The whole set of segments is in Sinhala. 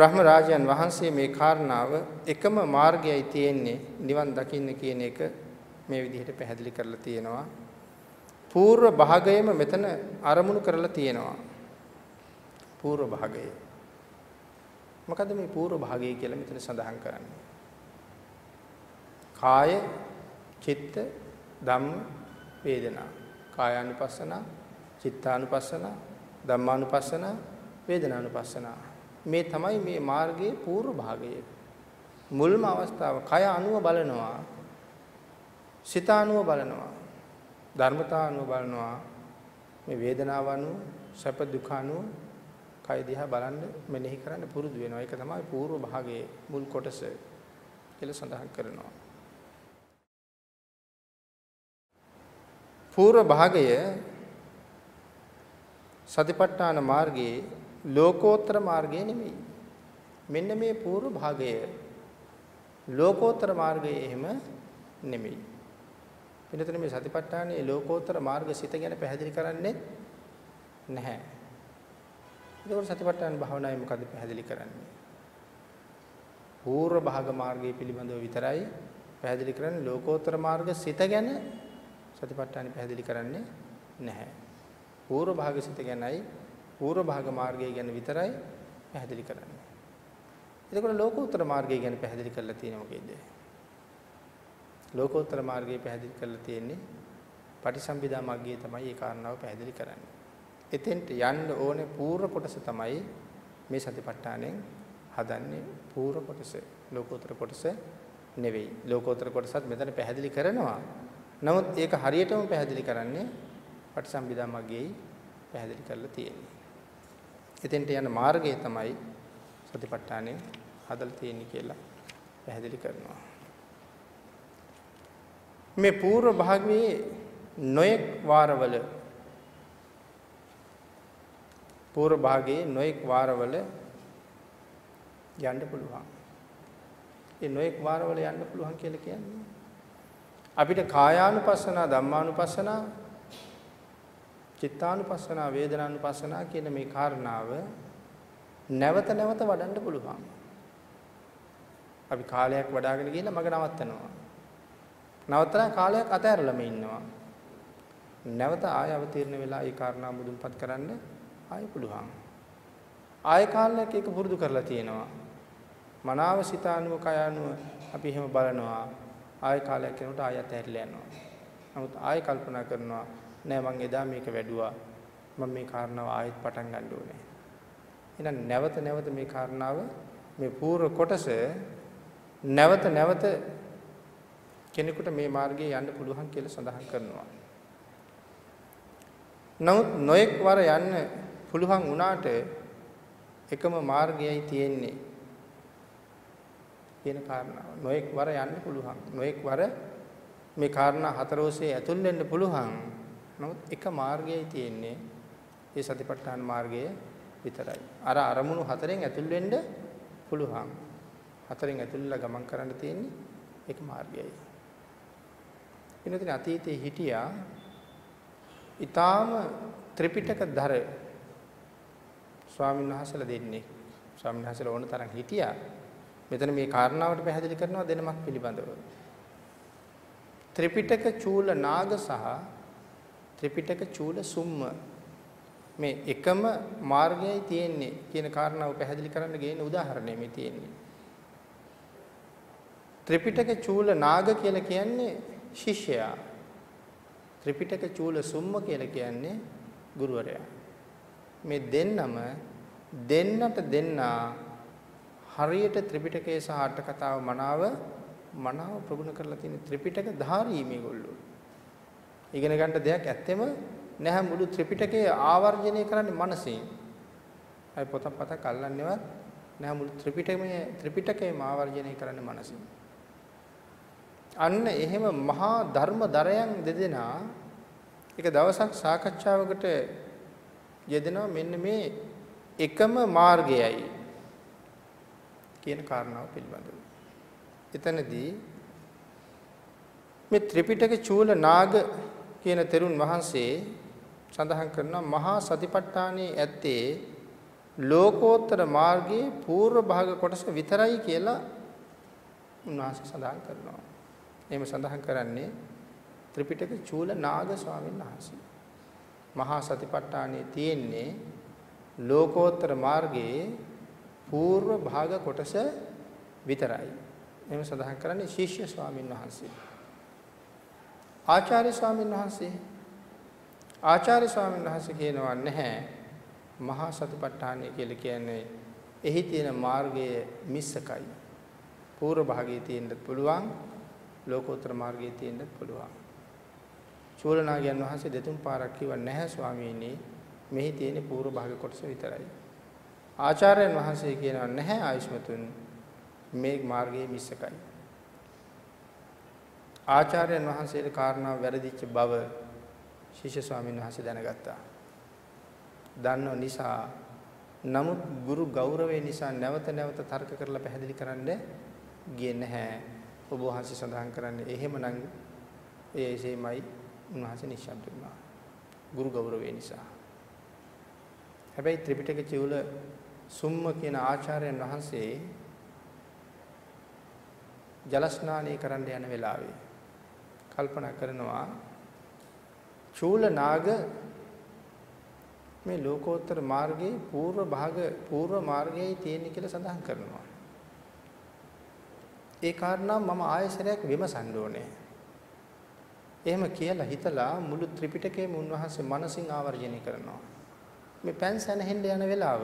බ්‍රහ්ම රාජයන් වහන්සේ මේ කාරණාව එකම මාර්ගයයි තියෙන්නේ නිවන් දකින්න කියන එක මේ විදිහට පැහැදිලි කරලා තියෙනවා. పూర్ව භාගයේම මෙතන අරමුණු කරලා තියෙනවා. పూర్ව භාගය. මොකද මේ పూర్ව භාගය කියලා මෙතන සඳහන් කරන්නේ? කාය, චිත්ත, ධම්ම, වේදනා. කායානුපස්සන, චිත්තානුපස්සන, ධම්මානුපස්සන, වේදනානුපස්සන. මේ තමයි මේ මාර්ගයේ පූර්ව භාගය. මුල්ම අවස්ථාව කය අනුව බලනවා. සිත අනුව බලනවා. ධර්මතා අනුව බලනවා. මේ වේදනාව අනුව සැප දුක අනුව කය දිහා බලන්න මෙනෙහි කරන්න පුරුදු වෙනවා. ඒක තමයි පූර්ව භාගයේ මුල් කොටස කියලා සඳහන් කරනවා. පූර්ව භාගය සතිපට්ඨාන මාර්ගයේ ලෝකෝත්තර මාර්ගය නෙමෙයි. මෙන්න මේ పూర్ව භාගය ලෝකෝත්තර මාර්ගය එහෙම නෙමෙයි. වෙනතන මේ සතිපට්ඨානයේ ලෝකෝත්තර මාර්ග සිත ගැන පැහැදිලි කරන්නේ නැහැ. ඒකෝර සතිපට්ඨාන භාවනාවේ මොකද පැහැදිලි කරන්නේ? పూర్ව භාග මාර්ගය පිළිබඳව විතරයි පැහැදිලි කරන්නේ ලෝකෝත්තර මාර්ග සිත ගැන සතිපට්ඨානෙ පැහැදිලි කරන්නේ නැහැ. పూర్ව භාග සිත ගැනයි පූර්ව භාග මාර්ගය ගැන විතරයි පැහැදිලි කරන්නේ. එතකොට ලෝකෝත්තර මාර්ගය ගැන පැහැදිලි කරලා තියෙන්නේ මොකේද? ලෝකෝත්තර මාර්ගය පැහැදිලි කරලා තියෙන්නේ පටිසම්භිදා මග්ගයේ තමයි ඒ කාරණාව පැහැදිලි කරන්නේ. එතෙන්ට යන්න ඕනේ පූර්ව කොටස තමයි මේ සතිපට්ඨානෙන් හදන්නේ පූර්ව කොටස. ලෝකෝත්තර කොටස නෙවෙයි. ලෝකෝත්තර කොටසත් මෙතන පැහැදිලි කරනවා. නමුත් ඒක හරියටම පැහැදිලි කරන්නේ පටිසම්භිදා මග්ගයේ පැහැදිලි කරලා තියෙන්නේ. එතෙන්ට යන මාර්ගය තමයි සතිපට්ඨානෙ හදලා තියෙන්නේ කියලා පැහැදිලි කරනවා. මේ పూర్ව භාගයේ නොයෙක් වාරවල పూర్ව භාගයේ නොයෙක් වාරවල යන්න පුළුවන්. ඒ නොයෙක් වාරවල යන්න පුළුවන් කියලා කියන්නේ අපිට කායානුපස්සනා ධම්මානුපස්සනා චිත්තානුපස්සනා වේදනානුපස්සනා කියන මේ කාරණාව නැවත නැවත වඩන්න පුළුවන්. අපි කාලයක් වඩාගෙන ගිහිල්ලා මග නවත්තනවා. නවත්තලා කාලයක් අතහැරලම ඉන්නවා. නැවත ආය අවතීර්ණ වෙලා ඒ කාරණා මුදුන්පත් කරන්න ආය පුළුවන්. ආය කාලයක් ඒක පුරුදු කරලා තියෙනවා. මනාව සිතානුව කයානුව අපි එහෙම බලනවා. ආයෙ කාලයක් යනකොට ආයෙත් ඇහැරිලා යනවා. නමුත් ආයෙ කල්පනා කරනවා නෑ මං එදා මේක වැඩුවා. මම මේ කාරණාව ආයෙත් පටන් ගන්න ඕනේ. එහෙනම් නැවත නැවත මේ කාරණාව මේ පූර්ව කොටස නැවත නැවත කෙනෙකුට මේ මාර්ගයේ යන්න පුළුවන් කියලා සඳහන් කරනවා. නමුත් නොඑක් වර යන්න පුළුවන් වුණාට එකම මාර්ගයයි තියෙන්නේ කියන කාරණාව. නොඑක් වර යන්න පුළුවන්. නොඑක් වර මේ කාරණා හතර ඔස්සේ ඇතුල් වෙන්න පුළුවන්. නමුත් එක මාර්ගයයි තියෙන්නේ. ඒ සතිපට්ඨාන මාර්ගය විතරයි. අර අරමුණු හතරෙන් ඇතුල් වෙන්න පුළුවන්. හතරෙන් ඇතුල්ලා ගමන් කරන්න තියෙන්නේ එක මාර්ගයයි. එනදින අතීතයේ හිටියා ඊටාම ත්‍රිපිටක ධර ස්වාමීන් වහන්සේලා දෙන්නේ ස්වාමීන් වහන්සේලා ඕන තරම් හිටියා මෙතන මේ කාරණාවට පැහැදිලි කරනවා දෙනමක් පිළිබඳව. ත්‍රිපිටක චූල නාග සහ ත්‍රිපිටක චූල සුම්ම මේ එකම මාර්ගයයි තියෙන්නේ කියන කාරණාව පැහැදිලි කරන්න ගේන උදාහරණය මේ තියෙන්නේ. ත්‍රිපිටක චූල නාග කියලා කියන්නේ ශිෂ්‍යයා. ත්‍රිපිටක චූල සුම්ම කියලා කියන්නේ ගුරුවරයා. මේ දෙන්නම දෙන්නට දෙන්නා හරියට ත්‍රිපිටකයේ සහ අට කතාව මනාව මනාව ප්‍රගුණ කරලා තියෙන ත්‍රිපිටක ධාරී මේගොල්ලෝ. ඉගෙන ගන්න දෙයක් ඇත්තෙම නැහැ මුළු ත්‍රිපිටකය ආවර්ජනය කරන්නේ මනසින්. අය පොතක් පතක් අල්ලන්නේවත් නැහැ මුළු ත්‍රිපිටකයම ත්‍රිපිටකයම ආවර්ජනය කරන්නේ මනසින්. අන්න එහෙම මහා ධර්ම දරයන් දෙදෙනා එක දවසක් සාකච්ඡාවකට යෙදෙනවා මෙන්න මේ එකම මාර්ගයයි කියන කාරණාව පිළිබඳව. එතනදී මේ ත්‍රිපිටක චූල නාග කියන තෙරුන් වහන්සේ සඳහන් කරනවා මහා සතිපට්ඨානයේ ඇත්තේ ලෝකෝත්තර මාර්ගයේ పూర్ව භාග කොටස විතරයි කියලා උන්වහන්සේ සඳහන් කරනවා. එහෙම සඳහන් කරන්නේ ත්‍රිපිටක චූල නාග ස්වාමීන් වහන්සේ. මහා සතිපට්ඨානයේ තියෙන්නේ ලෝකෝත්තර මාර්ගයේ పూర్ව භාග කොටස විතරයි. එහෙම සඳහන් කරන්නේ ශිෂ්‍ය ස්වාමින් වහන්සේ. ආචාර්ය ස්වාමීන් වහන්සේ ආචාර්ය ස්වාමීන් වහන්සේ කියනවා නැහැ මහා සතිපට්ඨානය කියලා කියන්නේ එහි තියෙන මාර්ගයේ මිස්සකයි. පූර්ව භාගයේ තියෙන්නත් පුළුවන් ලෝකෝත්තර මාර්ගයේ තියෙන්නත් පුළුවන්. චූලනාගයන් වහන්සේ දෙතුන් පාරක් කිව්ව නැහැ ස්වාමීනි මෙහි තියෙන පූර්ව භාග කොටස විතරයි. ආචාර්යයන් වහන්සේ කියනවා නැහැ ආයුෂ්මතුන් මේ මාර්ගයේ මිස්සකයි. ආචාර්යයන් වහන්සේගේ කාරණාව වැරදිච්ච බව ශිෂ්‍ය ස්වාමීන් වහන්සේ දැනගත්තා. දන්නව නිසා නමුත් ගුරු ගෞරවය නිසා නැවත නැවත තර්ක කරලා පැහැදිලි කරන්න ගියේ නැහැ. ඔබ වහන්සේ සඳහන් කරන්නේ එහෙමනම් ඒ එසේමයි උන්වහන්සේ නිශ්ශබ්ද වුණා. ගුරු ගෞරවය නිසා. හැබැයි ත්‍රිපිටක චිවුල සුම්ම කියන ආචාර්යයන් වහන්සේ ජල ස්නානය කරන්න යන වෙලාවේ කල්පනා කරනවා චූල නාග මේ ලෝකෝත්තර මාර්ගයේ పూర్ව භාග పూర్ව මාර්ගයේ තියෙන කියලා සඳහන් කරනවා. ඒ කාරණා මම ආයශරයක් විමසන්න ඕනේ. එහෙම කියලා හිතලා මුළු ත්‍රිපිටකයම උන්වහන්සේ මනසින් ආවර්ජනය කරනවා. මේ පෑන් සැනහෙන්න යන වෙලාව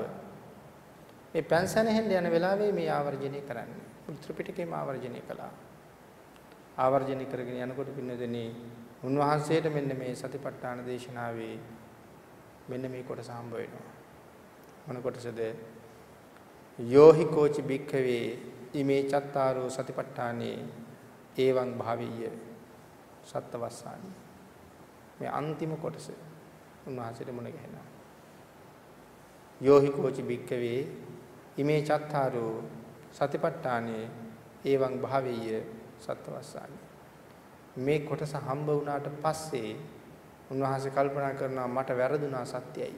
මේ පෑන් සැනහෙන්න යන වෙලාවේ මේ ආවර්ජනය කරන්නේ. මුළු ත්‍රිපිටකයම ආවර්ජනය කළා. ආවර්ජනය කරගෙන යනකොට පින්නදෙනී උන්වහන්සේට මෙන්න මේ සතිපට්ඨාන දේශනාවේ මෙන්න මේ කොටස හම්බ වෙනවා. මොන කොටසද? යෝහි කෝචි භික්ඛවේ ඉමේ චත්තාරෝ සතිපට්ඨානේ ඒවං භාවීය සත්තවස්සානි. මේ අන්තිම කොටස උන්වහන්සේට මුණ ගැහෙනවා. යෝහි කෝචි භික්ඛවේ ඉමේ චත්තාරෝ සතිපට්ඨානේ ඒවං භාවීය සත්වස්සානි. මේ කොටස හම්බ වුණාට පස්සේ උන්වහන්සේ කල්පනා කරනවා මට වැරදුනා සත්‍යයි.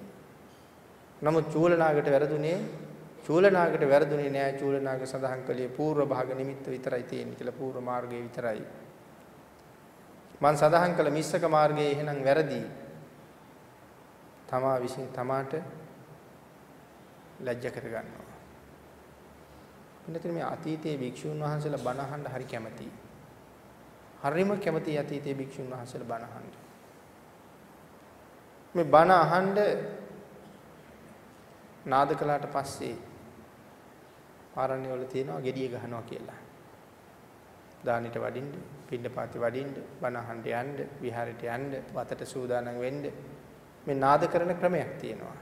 නමුත් චූලනාගට වැරදුනේ චූලනාගට වැරදුනේ නෑ චූලනාග සඳහන් කළේ పూర్ව භාග නිමිත්ත විතරයි තියෙන්නේ කියලා పూర్ව මාර්ගයේ විතරයි. මං සඳහන් කළ මිස්සක මාර්ගයේ එහෙනම් වැරදි. තමා විසින් තමාට ලැජ්ජ කරගන්නවා. එන්නතර මේ අතීතයේ භික්ෂුන් වහන්සේලා බණ අහන්න හරි කැමතියි. හරිම කැමතියි අතීතයේ භික්ෂුන් වහන්සේලා බණ අහන්න. මේ බණ අහන්න නාද කළාට පස්සේ ආරණ්‍ය වල තියෙනවා gediya ගහනවා කියලා. දානිට වඩින්න, පින්නපාති වඩින්න, බණ අහන්න යන්න, විහාරයට යන්න, වතට සූදානම් වෙන්න මේ නාද කරන ක්‍රමයක් තියෙනවා.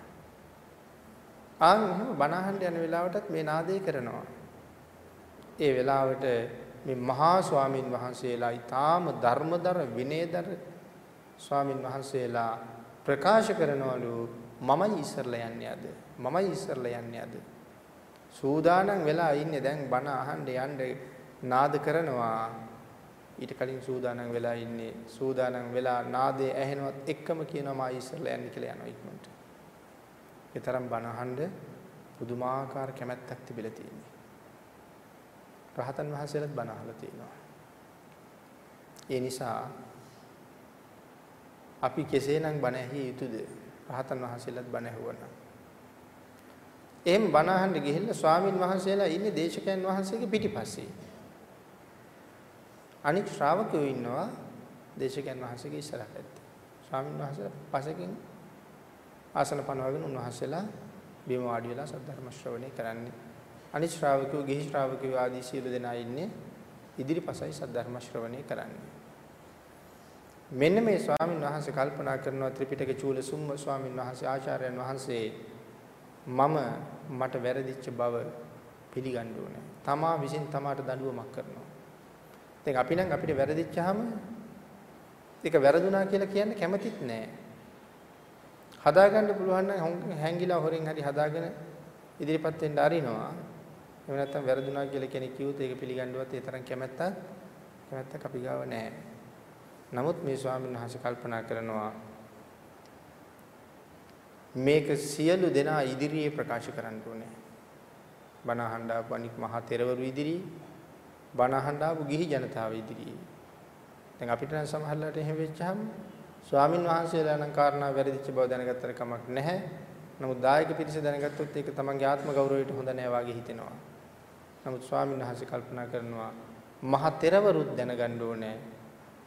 ආන් එහෙම බණ අහන්න යන වෙලාවටත් මේ නාදේ කරනවා. ඒ වෙලාවට මේ මහා ස්වාමින් වහන්සේලා ඊටාම ධර්මදර විනයදර ස්වාමින් වහන්සේලා ප්‍රකාශ කරනවලු මමයි ඉස්සරලා යන්නේ අද? මමයි ඉස්සරලා යන්නේ අද? සූදානම් වෙලා ඉන්නේ. දැන් බණ අහන්න යන්න නාද කරනවා. ඊට කලින් සූදානම් වෙලා ඉන්නේ. සූදානම් වෙලා නාදේ ඇහෙනවත් එක්කම කියනවා මා ඉස්සරලා යන්නේ කියලා යනවා ඉක්මනට. ඒ තරම් බණ අහන්න පුදුමාකාර කැමැත්තක් තිබිලා තියෙනවා. රහතන් වහන්සේලාත් බණ අහලා තියෙනවා. ඒ නිසා අපි කෙසේනම් බණ ඇහිය යුතුද? රහතන් වහන්සේලාත් බණ ඇහුවනම්. එහෙම බණ අහන්න ගිහිල්ලා ස්වාමින් වහන්සේලා ඉන්නේ දේශකයන් වහන්සේගේ පිටිපස්සේ. අනික් ශ්‍රාවකයෝ ඉන්නවා දේශකයන් වහන්සේගේ ඉස්සරහ පැත්තේ. ස්වාමින් වහන්සේලා පසකින් ආසන පනවගෙන උන්වහන්සේලා බිම වාඩි වෙලා සද්ධර්ම ශ්‍රවණය කරන්නේ. අනිත් ශ්‍රාවකයෝ ගිහි ශ්‍රාවකයෝ ආදී සියලු දෙනා ඉන්නේ ඉදිරිපසයි සද්ධර්ම ශ්‍රවණය කරන්නේ. මෙන්න මේ ස්වාමින් වහන්සේ කල්පනා කරනවා ත්‍රිපිටක චූල සුම්ම ස්වාමින් වහන්සේ ආචාර්යයන් වහන්සේ මම මට වැරදිච්ච බව පිළිගන්න ඕනේ. තමා විසින් තමාට දඬුවමක් කරනවා. දැන් අපි නම් අපිට වැරදිච්චාම ඒක වැරදුනා කියලා කියන්න කැමතිත් නෑ. හදාගන්න පුළුවන් නම් හැංගිලා හොරෙන් හරි හදාගෙන ඉදිරිපත් වෙන්න අරිනවා. එහෙම නැත්නම් වැරදුනා කියලා කෙනෙක් කිව්වොත් ඒක පිළිගන්නවත් ඒ තරම් කැමැත්තක් කැමැත්තක් අපි ගාව නැහැ. නමුත් මේ ස්වාමීන් වහන්සේ කල්පනා කරනවා මේක සියලු දෙනා ඉදිරියේ ප්‍රකාශ කරන්න ඕනේ. බණ අහන්න ආපු අනික් මහා තෙරවරු ඉදිරියේ බණ අහන්න ආපු ගිහි ජනතාව ඉදිරියේ. දැන් අපිට නම් සමහරලාට එහෙම වෙච්චහම ස්වාමින් වහන්සේලා නම් කාරණා වැරදිච්ච බව දැනගත්තට කමක් නැහැ. නමුත් දායක පිරිස දැනගත්තොත් ඒක තමන්ගේ ආත්ම ගෞරවයට හොඳ නෑ වාගේ හිතෙනවා. නමුත් ස්වාමීන් වහන්සේ කල්පනා කරනවා මහ තෙරවරුත් දැනගන්න ඕනේ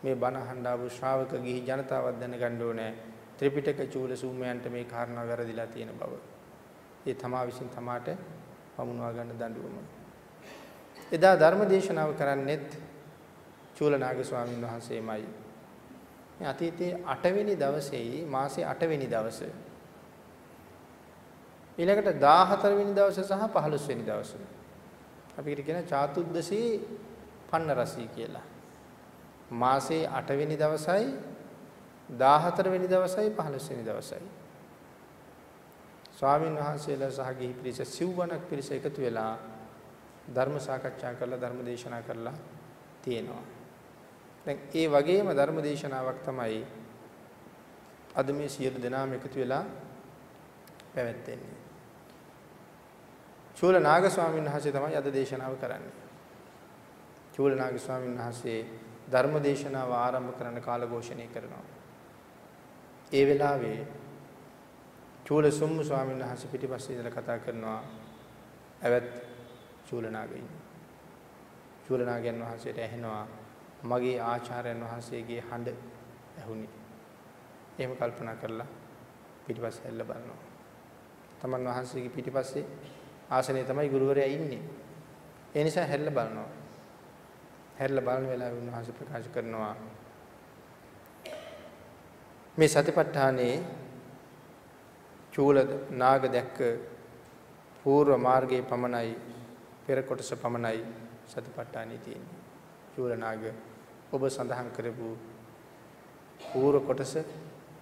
මේ බණ අහන්න ආපු ශ්‍රාවක ගිහි ජනතාවත් දැනගන්න ඕනේ ත්‍රිපිටක චූල සූමයන්ට මේ කාරණා වැරදිලා තියෙන බව. ඒ තමා විසින් තමාට පමුණවා ගන්න දඬුවම. එදා ධර්ම දේශනාව කරන්නෙත් චූලනාග ස්වාමීන් වහන්සේමයි. මේ අතීතයේ 8 වෙනි දවසේයි මාසේ 8 වෙනි දවසේ ඊළඟට 14 වෙනි දවසේ සහ 15 වෙනි දවසේ අපි කියන චාතුද්දසී පන්න රසී කියලා. මාසේ 8 වෙනි දවසයි 14 වෙනි දවසයි 15 වෙනි දවසයි. ස්වාමීන් වහන්සේලා සහ ගිහි පිරිස සිව්වණක් පිරිස එකතු වෙලා ධර්ම සාකච්ඡා කරලා ධර්ම දේශනා කරලා තියෙනවා. දැන් ඒ වගේම ධර්ම දේශනාවක් තමයි අද මේ සියලු දෙනාම එකතු වෙලා පැවැත්වෙන්නේ. චූලනාග ස්වාමීන් වහන්සේ තමයි අද දේශනාව කරන්නේ. චූලනාග ස්වාමීන් වහන්සේ ධර්ම දේශනාව ආරම්භ කරන කාල ഘോഷණය කරනවා. ඒ වෙලාවේ චූල සුම්මු ස්වාමීන් වහන්සේ පිටිපස්සේ ඉඳලා කතා කරනවා. ඇවත් චූලනාගයින්. චූලනාගයන් වහන්සේට ඇහෙනවා මගේ ආචාර්යයන් වහන්සේගේ හඬ ඇහුණි. එහෙම කල්පනා කරලා පිටිපස්සේ හැල්ල බලනවා. තමන් වහන්සේගේ පිටිපස්සේ ආසනයේ තමයි ගුරුවරයා ඉන්නේ. ඒ නිසා හැරිලා බලනවා. හැරිලා බලන වෙලාවේ උන්වහන්සේ ප්‍රකාශ කරනවා මේ සතිපට්ඨානයේ චූල නාග දැක්ක పూర్ව මාර්ගයේ පමණයි පෙර කොටස පමණයි සතිපට්ඨානයේ තියෙන්නේ. චූල නාග ඔබ සඳහන් කරපු పూర్ව කොටස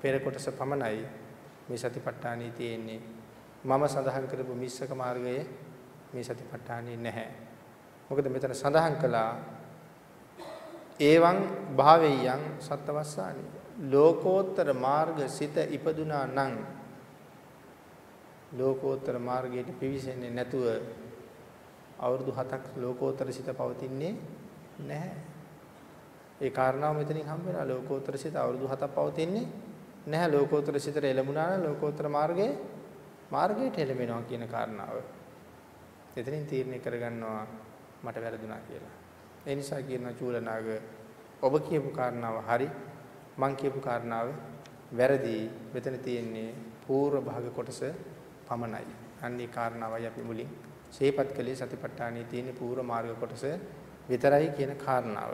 පෙර කොටස පමණයි මේ සතිපට්ඨානයේ තියෙන්නේ. මම සඳහන් කරපු මිස්සක මාර්ගයේ මේ සතිපට්ඨානෙ නැහැ. මොකද මෙතන සඳහන් කළා ඒවං භාවෙයං සත්වස්සානි ලෝකෝත්තර මාර්ග සිත ඉපදුනා නම් ලෝකෝත්තර මාර්ගයට පිවිසෙන්නේ නැතුව අවුරුදු 7ක් ලෝකෝත්තර සිත පවතින්නේ නැහැ. ඒ කාරණාව මෙතනින් හම්බ වෙනවා ලෝකෝත්තර සිත අවුරුදු 7ක් පවතින්නේ නැහැ ලෝකෝත්තර සිතට එළඹුණා නම් ලෝකෝත්තර මාර්ගයේ මාර්ගයට එළඹෙනවා කියන කාරණාව. එතනින් තීරණය කරගන්නවා මට වැරදුනා කියලා. ඒ නිසා කියනවා චූලනාග ඔබ කියපු කාරණාව හරි මං කියපු කාරණාව වැරදි. මෙතන තියෙන්නේ පූර්ව භාග කොටස පමණයි. අන්නේ කාරණාවයි අපි මුලින් ශේපත් කළේ සතිපට්ඨානයේ තියෙන පූර්ව මාර්ග කොටස විතරයි කියන කාරණාව.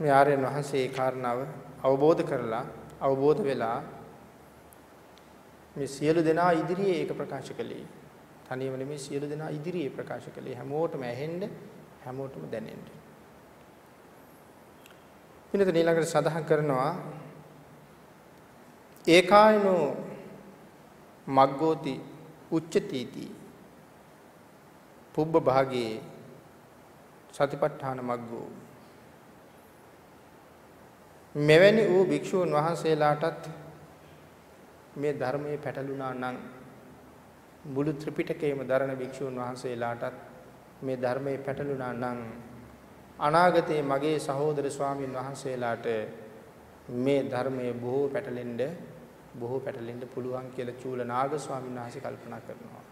මේ ආර්යයන් වහන්සේ ඒ කාරණාව අවබෝධ කරලා අවබෝධ වෙලා මේ සියලු දෙනා ඉදිරියේ ඒක ප්‍රකාශ කළේ. තනියම නෙමෙයි සියලු දෙනා ඉදිරියේ ප්‍රකාශ කළේ. හැමෝටම ඇහෙන්න, හැමෝටම දැනෙන්න. පින්නත ඊළඟට සඳහන් කරනවා ඒකායනෝ මග්ගෝති උච්චතිති පුබ්බ භාගයේ සතිපට්ඨාන මග්ගෝ මෙවැනි වූ භික්ෂූන් වහන්සේලාටත් මේ ධර්මයේ පැටළුණා නම් මුළු ත්‍රිපිටකයේම දරණ භික්ෂුන් වහන්සේලාටත් මේ ධර්මයේ පැටළුණා නම් අනාගතයේ මගේ සහෝදර ස්වාමීන් වහන්සේලාට මේ ධර්මයේ බොහෝ පැටලෙන්න බොහෝ පැටලෙන්න පුළුවන් කියලා චූලනාග ස්වාමීන් වහන්සේ කල්පනා කරනවා.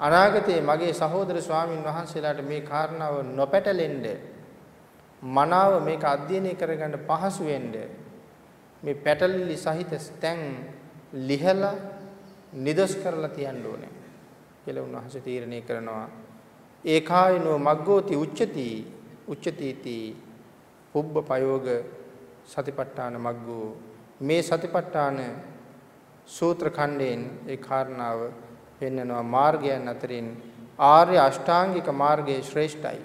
අනාගතයේ මගේ සහෝදර ස්වාමීන් වහන්සේලාට මේ කාරණාව නොපැටලෙන්න මනාව මේක අධ්‍යයනය කරගන්න පහසු වෙන්න මේ පැටලිලි සහිත ස්තැන් ලිහලා නිදස් කරලා තියන්න ඕනේ කියලා උන්වහන්සේ තීරණය කරනවා. ඒකායනෝ මග්ගෝති උච්චති උච්චතිති පුබ්බ පයෝග සතිපට්ඨාන මග්ගෝ. මේ සතිපට්ඨාන සූත්‍ර khණ්ඩයෙන් ඒ කාරණාව පෙන්වනවා මාර්ගයන් අතරින් ආර්ය අෂ්ටාංගික මාර්ගයේ ශ්‍රේෂ්ඨයි.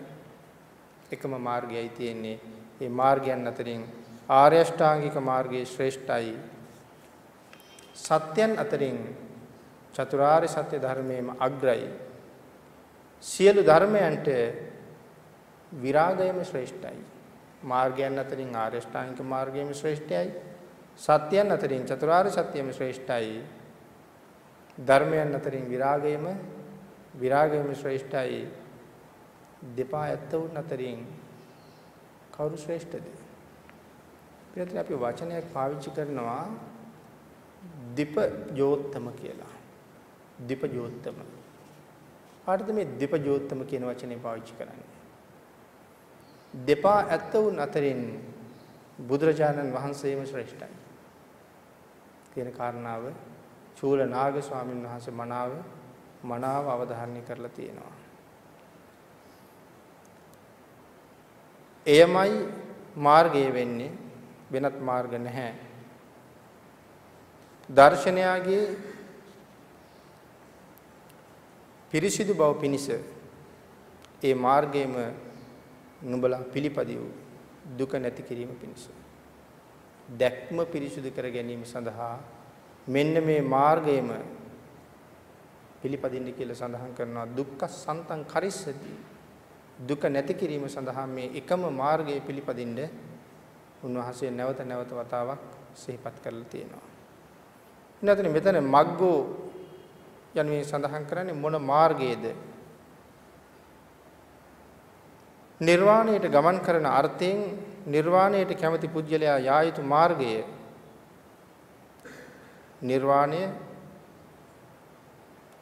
එකම මාර්ගයයි තියෙන්නේ. මේ මාර්ගයන් අතරින් ආර්ය අෂ්ටාංගික මාර්ගයේ ශ්‍රේෂ්ඨයි. සත්‍යයන් අතරින් චතුරාර්ය සත්‍ය ධර්මයේම අග්‍රයි. සියලු ධර්මයන්ට විරාගයම ශ්‍රේෂ්ඨයි. මාර්ගයන් අතරින් ආර්ය ශ්‍රාංගික මාර්ගයම ශ්‍රේෂ්ඨයි. සත්‍යයන් අතරින් චතුරාර්ය සත්‍යම ශ්‍රේෂ්ඨයි. ධර්මයන් අතරින් විරාගයම විරාගයම ශ්‍රේෂ්ඨයි. දෙපා ඇත්ත වුන් අතරින් කවුරු ශ්‍රේෂ්ඨද? පිළිතුර අපි වචනයක් පාවිච්චි කරනවා දීප ජෝත්තම කියලා. දීප ජෝත්තම. කාටද මේ දීප ජෝත්තම කියන වචනේ පාවිච්චි කරන්නේ? දෙපා ඇත්ත වුන් අතරින් බුදුරජාණන් වහන්සේම ශ්‍රේෂ්ඨයි. කියන කාරණාව චූල නාග ස්වාමීන් වහන්සේ මනාව මනාව අවධාරණය කරලා තියෙනවා. එයමයි මාර්ගය වෙන්නේ වෙනත් මාර්ග නැහැ. දර්ශනයාගේ පිරිසිදු බව පිණිස ඒ මාර්ගයේම නුඹලා පිළිපදිව දුක නැති කිරීම පිණිස. දැක්ම පිරිසුදු කර ගැනීම සඳහා මෙන්න මේ මාර්ගයම පිළිපදින්න කියලා සඳහන් කරනවා. දුක්ඛ සන්තං කරිස්සති. දුක නැති කිරීම සඳහා මේ එකම මාර්ගය පිළිපදින්න උන්වහන්සේ නැවත නැවත වතාවක් සිහිපත් කරලා තියෙනවා. ඉන්නතන මෙතන මග්ගෝ යන මේ සඳහන් කරන්නේ මොන මාර්ගයේද? නිර්වාණයට ගමන් කරන අර්ථයෙන් නිර්වාණයට කැමති පුජ්‍යලයා යා යුතු මාර්ගය නිර්වාණය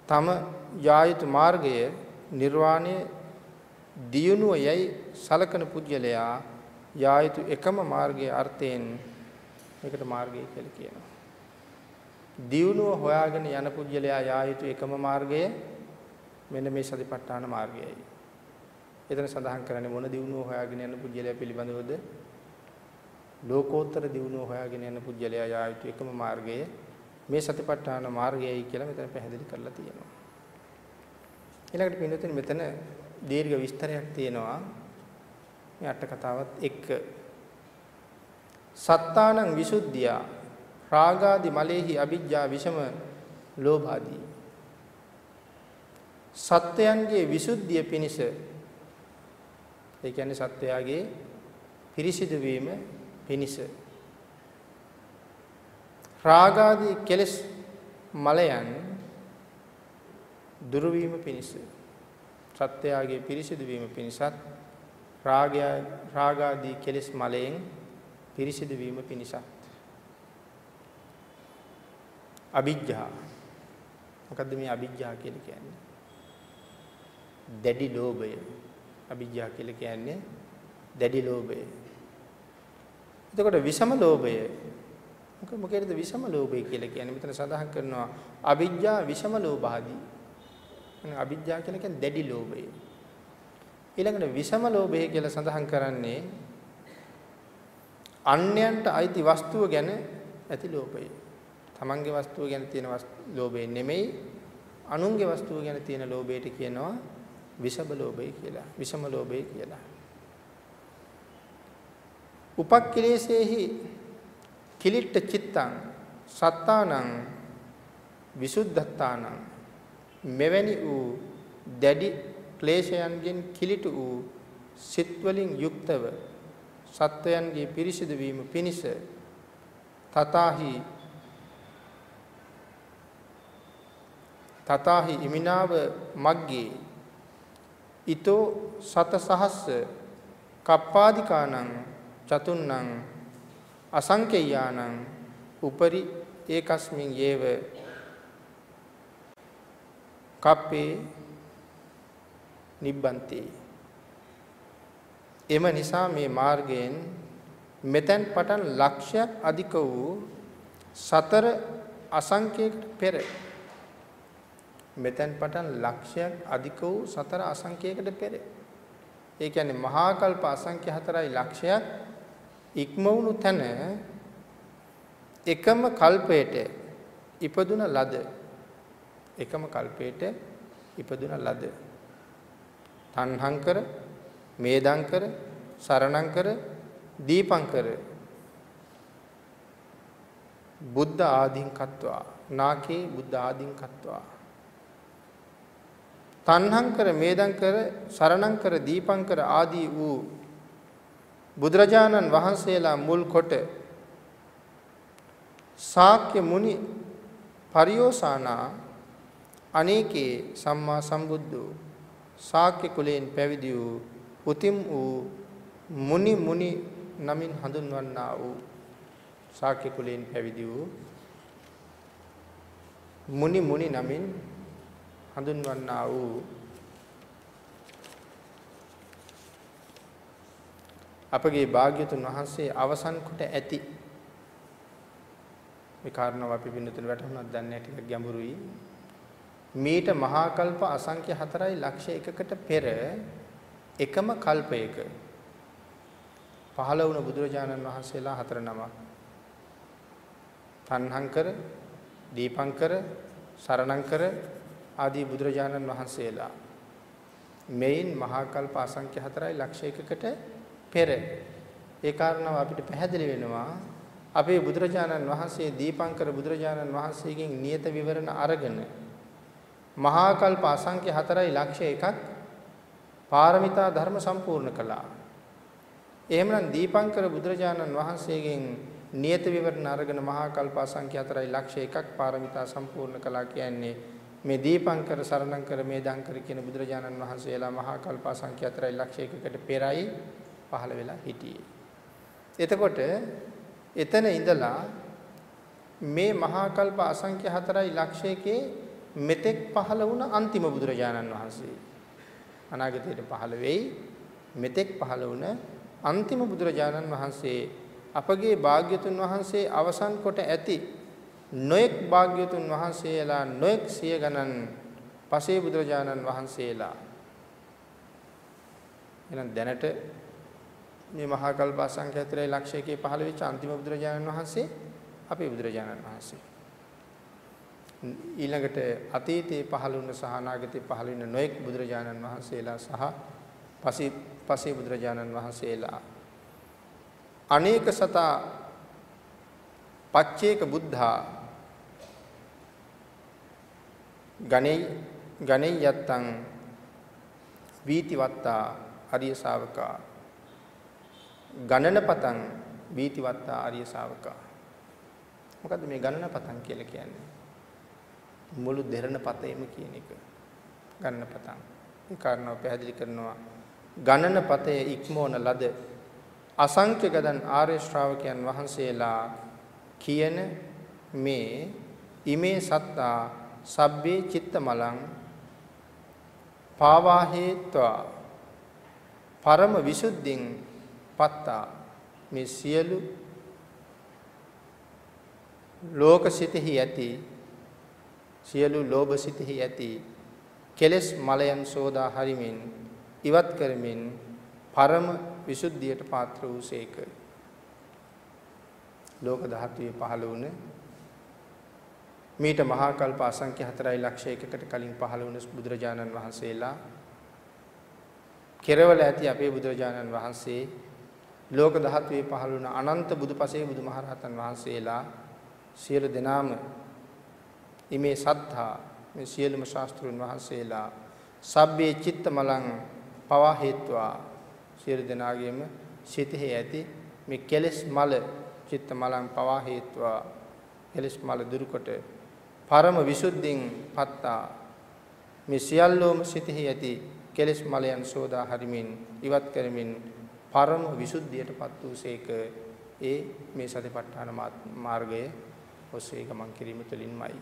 තම යා යුතු මාර්ගය නිර්වාණය දියුණුව යයි සලකන පුජ්‍යලයා යා යුතු එකම මාර්ගයේ අර්ථයෙන් මේකට මාර්ගය කියලා කියනවා. දියුණුව හොයාගෙන යන පුජ්‍යලයා යා යුතු එකම මාර්ගය මෙන්න මේ සතිපට්ඨාන මාර්ගයයි. එතන සඳහන් කරන්නේ මොන දියුණුව හොයාගෙන යන පුජ්‍යලයා පිළිබඳවද? ලෝකෝත්තර දියුණුව හොයාගෙන යන පුජ්‍යලයා යා යුතු එකම මාර්ගය මේ සතිපට්ඨාන මාර්ගයයි කියලා මෙතන පැහැදිලි කරලා තියෙනවා. ඊළඟට පින්නතුනි මෙතන දීර්ඝ විස්තරයක් තියෙනවා. මේ අට කතාවත් එක්ක සත්තානං විසුද්ධිය රාගාදි මලේහි අවිජ්ජා විෂම ලෝභාදී. සත්‍යයන්ගේ විසුද්ධිය පිණිස ඒ කියන්නේ සත්වයාගේ පිරිසිදු වීම පිණිස. රාගාදී කෙලෙස් මලයන් දුරු වීම පිණිස සත්‍යයාගේ පිරිසිදු වීම පිණිසත් රාගය රාගාදී කෙලෙස් මලයෙන් පිරිසිදු වීම පිණිසත්. අවිජ්ජා මොකද්ද මේ අවිජ්ජා කියලා කියන්නේ දැඩි ලෝභය අවිජ්ජා කියලා කියන්නේ දැඩි ලෝභය. එතකොට විෂම ලෝභය මොකද මොකේද විෂම ලෝභය කියලා කියන්නේ මෙතන සඳහන් කරනවා අවිජ්ජා විෂම ලෝභාදී. අවිජ්ජා කියලා කියන්නේ දැඩි ලෝභය. ඊළඟට විෂම ලෝභය කියලා සඳහන් කරන්නේ අන්‍යයන්ට අයිති වස්තුව ගැන ඇති ලෝභය. තමන්ගේ වස්තුව ගැන තියෙන ලෝභය නෙමෙයි අනුන්ගේ වස්තුව ගැන තියෙන ලෝභයට කියනවා විෂම ලෝභය කියලා. විෂම ලෝභය කියලා. උපක්ඛලේශේහි කිලිට්ඨ චිත්තං සත්තානං විසුද්ධත්තානං මෙවැනි වූ දැඩි ක්ලේශයන්ගෙන් කිලිට වූ සිත් වලින් යුක්තව සත්වයන්ගේ පිරිසිදු වීම පිණිස තතාහි තතාහි ඉමිනාව මග්ගේ ඊතෝ සත සහස්ස කප්පාදිකානං චතුන්නං අසංකේයානං උපරි ඒකස්මින් යේව කප්පේ නිබ්බන්ති. එම නිසා මේ මාර්ගයෙන් මෙතෙන් පටන් ලක්ෂයක් අධික වූ සතර අසංකේයකට පෙර මෙතෙන් පටන් ලක්ෂයක් අධික වූ සතර අසංඛ්‍යයකට පෙර. ඒ කියන්නේ මහා කල්ප අසංඛ්‍ය හතරයි ලක්ෂයක් ඉක්ම වුණු තැන එකම කල්පයට ඉපදුන ලද. එකම කල්පයට ඉපදුන ලද. තණ්හංකර මේදංකර සරණංකර දීපංකර බුද්ධ ආදීන් කତ୍වා නාකේ බුද්ධ ආදීන් කତ୍වා තණ්හංකර මේදංකර සරණංකර දීපංකර ආදී වූ බුදුරජාණන් වහන්සේලා මුල් කොට ශාක්‍ය මුනි පරියෝසානා අනේකේ සම්මා සම්බුද්ධෝ ශාක්‍ය කුලයෙන් පැවිදි වූ උතිම් වූ මුනි මුනි නමින් හඳුන්වන්නා වූ ශාක්‍ය කුලයෙන් පැවිදි වූ මුනි මුනි නමින් හඳුන්වන්නා වූ අපගේ භාග්‍යතුන් වහන්සේ අවසන් කොට ඇති මේ කාරණාව අපි පින්නතුන් වැටහුණක් දන්නේ ටිකක් ගැඹුරුයි. මීට මහා කල්ප අසංඛ්‍ය 4යි ලක්ෂ 1කට පෙර එකම කල්පයක පහළ වුණ බුදුරජාණන් වහන්සේලා හතර නමක්. තණ්හංකර දීපංකර සරණංකර ආදී බුදුරජාණන් වහන්සේලා මෙයින් මහා කල්ප අසංඛ්‍ය 4යි ලක්ෂ 1කට පෙර ඒ කාරණාව අපිට පැහැදිලි වෙනවා අපේ බුදුරජාණන් වහන්සේ දීපංකර බුදුරජාණන් වහන්සේගෙන් නියත විවරණ අරගෙන මහා කල්ප අසංඛ්‍ය 4යි ලක්ෂ 1ක් පාරමිතා ධර්ම සම්පූර්ණ කළා. එහෙමනම් දීපංකර බුදුරජාණන් වහන්සේගෙන් නියත විවරණ අරගෙන මහා කල්ප අසංඛ්‍ය 4යි ලක්ෂ 1ක් පාරමිතා සම්පූර්ණ කළා කියන්නේ මේ දීපංකර සරණංකර මේ දංකර කියන බුදුරජාණන් වහන්සේලා මහා කල්ප අසංඛ්‍ය 4යි ලක්ෂ 1කට පෙරයි පහළ වෙලා හිටියේ. එතකොට එතන ඉඳලා මේ මහා කල්ප අසංඛ්‍ය 4යි ලක්ෂයකේ මෙතෙක් පහළ වුණ අන්තිම බුදුරජාණන් වහන්සේ අනාගතයට පහළ වෙයි මෙතෙක් පහළ වුණ අන්තිම බුදුරජාණන් වහන්සේ අපගේ භාග්‍යතුන් වහන්සේ අවසන් කොට ඇති නොඑක් භාග්‍යතුන් වහන්සේලා නොඑක් සිය ගණන් පසේ බුදුරජාණන් වහන්සේලා එහෙනම් දැනට මේ මහා කල්ප සංඛ්‍යාතරයි ලක්ෂයකේ පහළ වෙච්ච අන්තිම බුදුරජාණන් වහන්සේ අපේ බුදුරජාණන් වහන්සේ. ඊළඟට අතීතයේ පහළ වුණ සහ අනාගතයේ පහළ වෙන නොඑක් බුදුරජාණන් වහන්සේලා සහ පසි පසේ බුදුරජාණන් වහන්සේලා අනේක සතා පච්චේක බුද්ධා ගණේ ගණේ යත්තං වීතිවත්තා අරිය ශාවකා ගණනපතං බීතිවත්තා ආර්ය ශාවකා. මොකද්ද මේ ගණනපතං කියලා කියන්නේ? මුළු දෙරණ පතේම කියන එක. ගණනපතං. මේ කාරණාව පැහැදිලි කරනවා. ගණනපතේ ඉක්මෝන ලද අසංඛ්‍ය ගදන් ආර්ය ශ්‍රාවකයන් වහන්සේලා කියන මේ ඉමේ සත්තා සබ්බේ චිත්තමලං පාවාහේත්වා පරම විසුද්ධින් පත්තා. මේ සියලු ලෝක සිතෙහි ඇති සියලු ලෝභ සිතෙහි ඇති කෙලෙස් මලයන් සෝදා හරිමින් ඉවත් කරමින් පරම විසුද්ධියට පාත්‍ර වූසේක ලෝක ධාතුවේ පහළ වුණ මීට මහා කල්ප අසංඛ්‍ය 4 ලක්ෂයකට කලින් පහළ වුණ බුදුරජාණන් වහන්සේලා. කෙරවල ඇති අපේ බුදුරජාණන් වහන්සේ ලෝක ධාතුවේ පහළ වුණ අනන්ත බුදුපසේ බුදුමහරහතන් වහන්සේලා සියලු දෙනාම ඉමේ සද්ධා මේ සියලුම ශාස්ත්‍රුන් වහන්සේලා සබ්බේ චිත්තමලං පවා හේත්වා සියලු දෙනාගේම සිතෙහි ඇති මේ කෙලෙස් මල චිත්තමලං පවා හේත්වා. කෙලෙස් මල දුරුකොට පරම විසුද්ධින් පත්තා. මේ සියල්ලෝම සිතෙහි ඇති කෙලෙස් මලයන් සෝදා හරිමින් ඉවත් කරමින් පරම විසුද්ධියටපත් වූසේක ඒ මේ සතිපට්ඨාන මාර්ගය ඔස්සේ ගමන් කිරීම තුළින්මයි.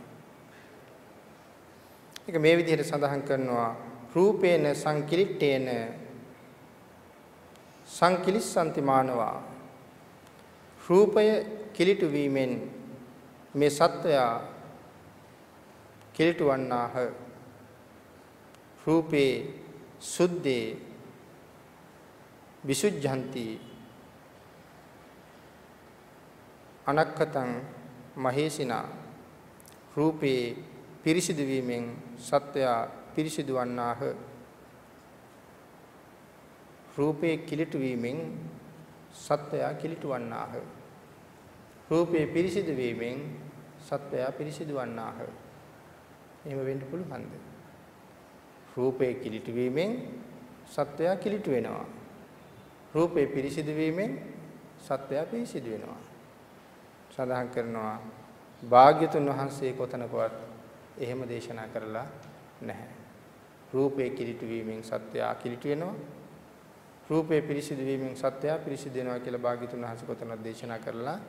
ඒක මේ විදිහට සඳහන් කරනවා රූපේන සංකිලිට්ඨේන සංකිලිස්සන්ති මානවා. රූපය කිලිටු වීමෙන් මේ සත්වයා කිලිටු වන්නාහ රූපේ සුද්ධේ විසුද්ධන්ති. අනක්කතං මහේසිනා. රූපේ පිරිසිදු වීමෙන් සත්වයා පිරිසිදු වන්නාහ රූපේ කිලිටු වීමෙන් සත්වයා කිලිටු වන්නාහ රූපේ පිරිසිදු වීමෙන් සත්වයා පිරිසිදු වන්නාහ එහෙම වෙන්න පුළුවන්ද රූපේ කිලිටු වීමෙන් සත්වයා කිලිටු වෙනවා රූපේ පිරිසිදු වීමෙන් සත්වයා පිරිසිදු වෙනවා. සඳහන් කරනවා භාග්‍යතුන් වහන්සේ කොතනකවත් එහෙම දේශනා කරලා නැහැ. රූපේ කිලිටු වීමෙන් සත්‍යය කිලිටු වෙනවා. රූපේ පිරිසිදු වීමෙන් සත්‍යය පිරිසිදු වෙනවා කියලා භාග්‍යතුන් වහන්සේ කොතනවත් දේශනා කරලා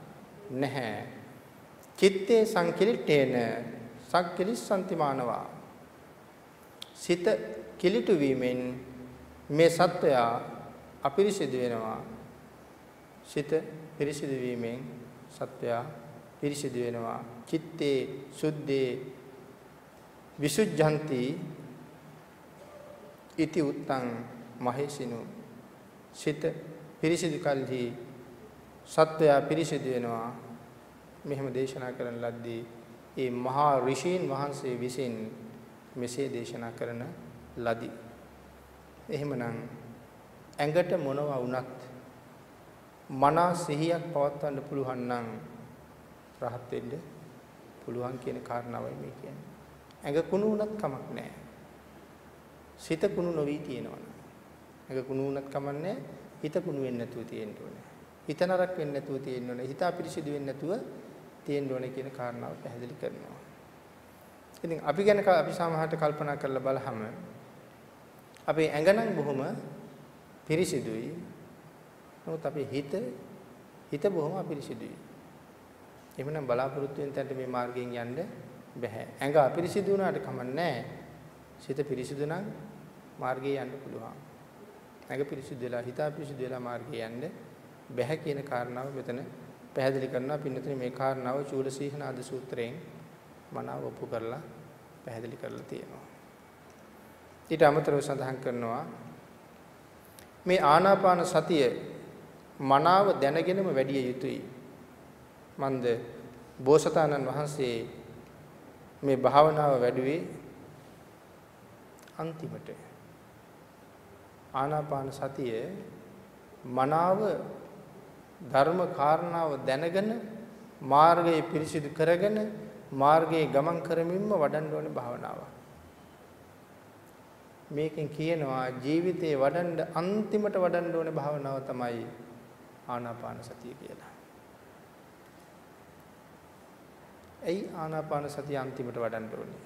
නැහැ. චිත්තේ සංකිලිටේන සක්කිලිස්සන්තිමානවා. සිත කිලිටු වීමෙන් මේ සත්‍යය අපිරිසිදු වෙනවා. සිත පිරිසිදු වීමෙන් සත්‍යය පිරිසිදු වෙනවා. චිත්තේ සුද්ධේ විසුද්ධಂತಿ ඉති උත්තං මහේසිනු සිත පිරිසිදු කල්හි සත්වයා පිරිසිදු වෙනවා මෙහෙම දේශනා කරන ලද්දී ඒ මහා ඍෂීන් වහන්සේ විසින් මෙසේ දේශනා කරන ලදී එහෙමනම් ඇඟට මොනවා වුණත් මනා සිහියක් පවත්වන්න පුළුවන් නම් රහත් වෙන්න පුළුවන් කියන කාරණාවයි මේ කියන්නේ. ඇඟ කුණු වුණත් කමක් නැහැ. සිත කුණු නොවි තියෙනවනේ. ඇඟ කුණු වුණත් කමන්නේ හිත කුණු වෙන්නේ නැතුව තියෙන්න ඕනේ. හිත නරක වෙන්නේ නැතුව තියෙන්න ඕනේ. හිත අපිරිසිදු වෙන්නේ නැතුව තියෙන්න ඕනේ කියන කාරණාව පැහැදිලි කරනවා. ඉතින් අපි ගැන අපි සාමාන්‍යයෙන් කල්පනා කරලා බලහම අපේ ඇඟ නම් බොහොම පිරිසිදුයි. නමුත් අපේ හිත හිත බොහොම අපිරිසිදුයි. එහෙමනම් බලාපොරොත්තු වෙන තැනට මේ මාර්ගයෙන් යන්න බෑ. ඇඟ අපිරිසිදු වුණාට කමන්නේ සිත පිරිසිදු නම් මාර්ගේ යන්න පුළුවන්. ඇඟ පිරිසිදු වෙලා හිත පිරිසිදු වෙලා මාර්ගේ යන්න බෑ කියන කාරණාව මෙතන පැහැදිලි කරනවා. පින්නතේ මේ කාරණාව චූලසීහනාද සූත්‍රයෙන් මනාව ඔප්පු කරලා පැහැදිලි කරලා තියෙනවා. ඊට අමතරව සඳහන් කරනවා මේ ආනාපාන සතිය මනාව දැනගෙනම වැඩි යුතුයි. මන්ද බෝසතාණන් වහන්සේ මේ භාවනාව වැඩුවේ අන්තිමට ආනාපාන සතිය මනාව ධර්ම කාරණාව දැනගෙන මාර්ගයේ පිරිසිදු කරගෙන මාර්ගයේ ගමන් කරමින්ම වඩන්න ඕනේ භාවනාවක්. මේකෙන් කියනවා ජීවිතේ වඩන්න අන්තිමට වඩන්න ඕනේ භාවනාව තමයි ආනාපාන සතිය කියලා. ඇයි ආනාපාන සතිය අන්තිමට වඩන්න ඕනේ?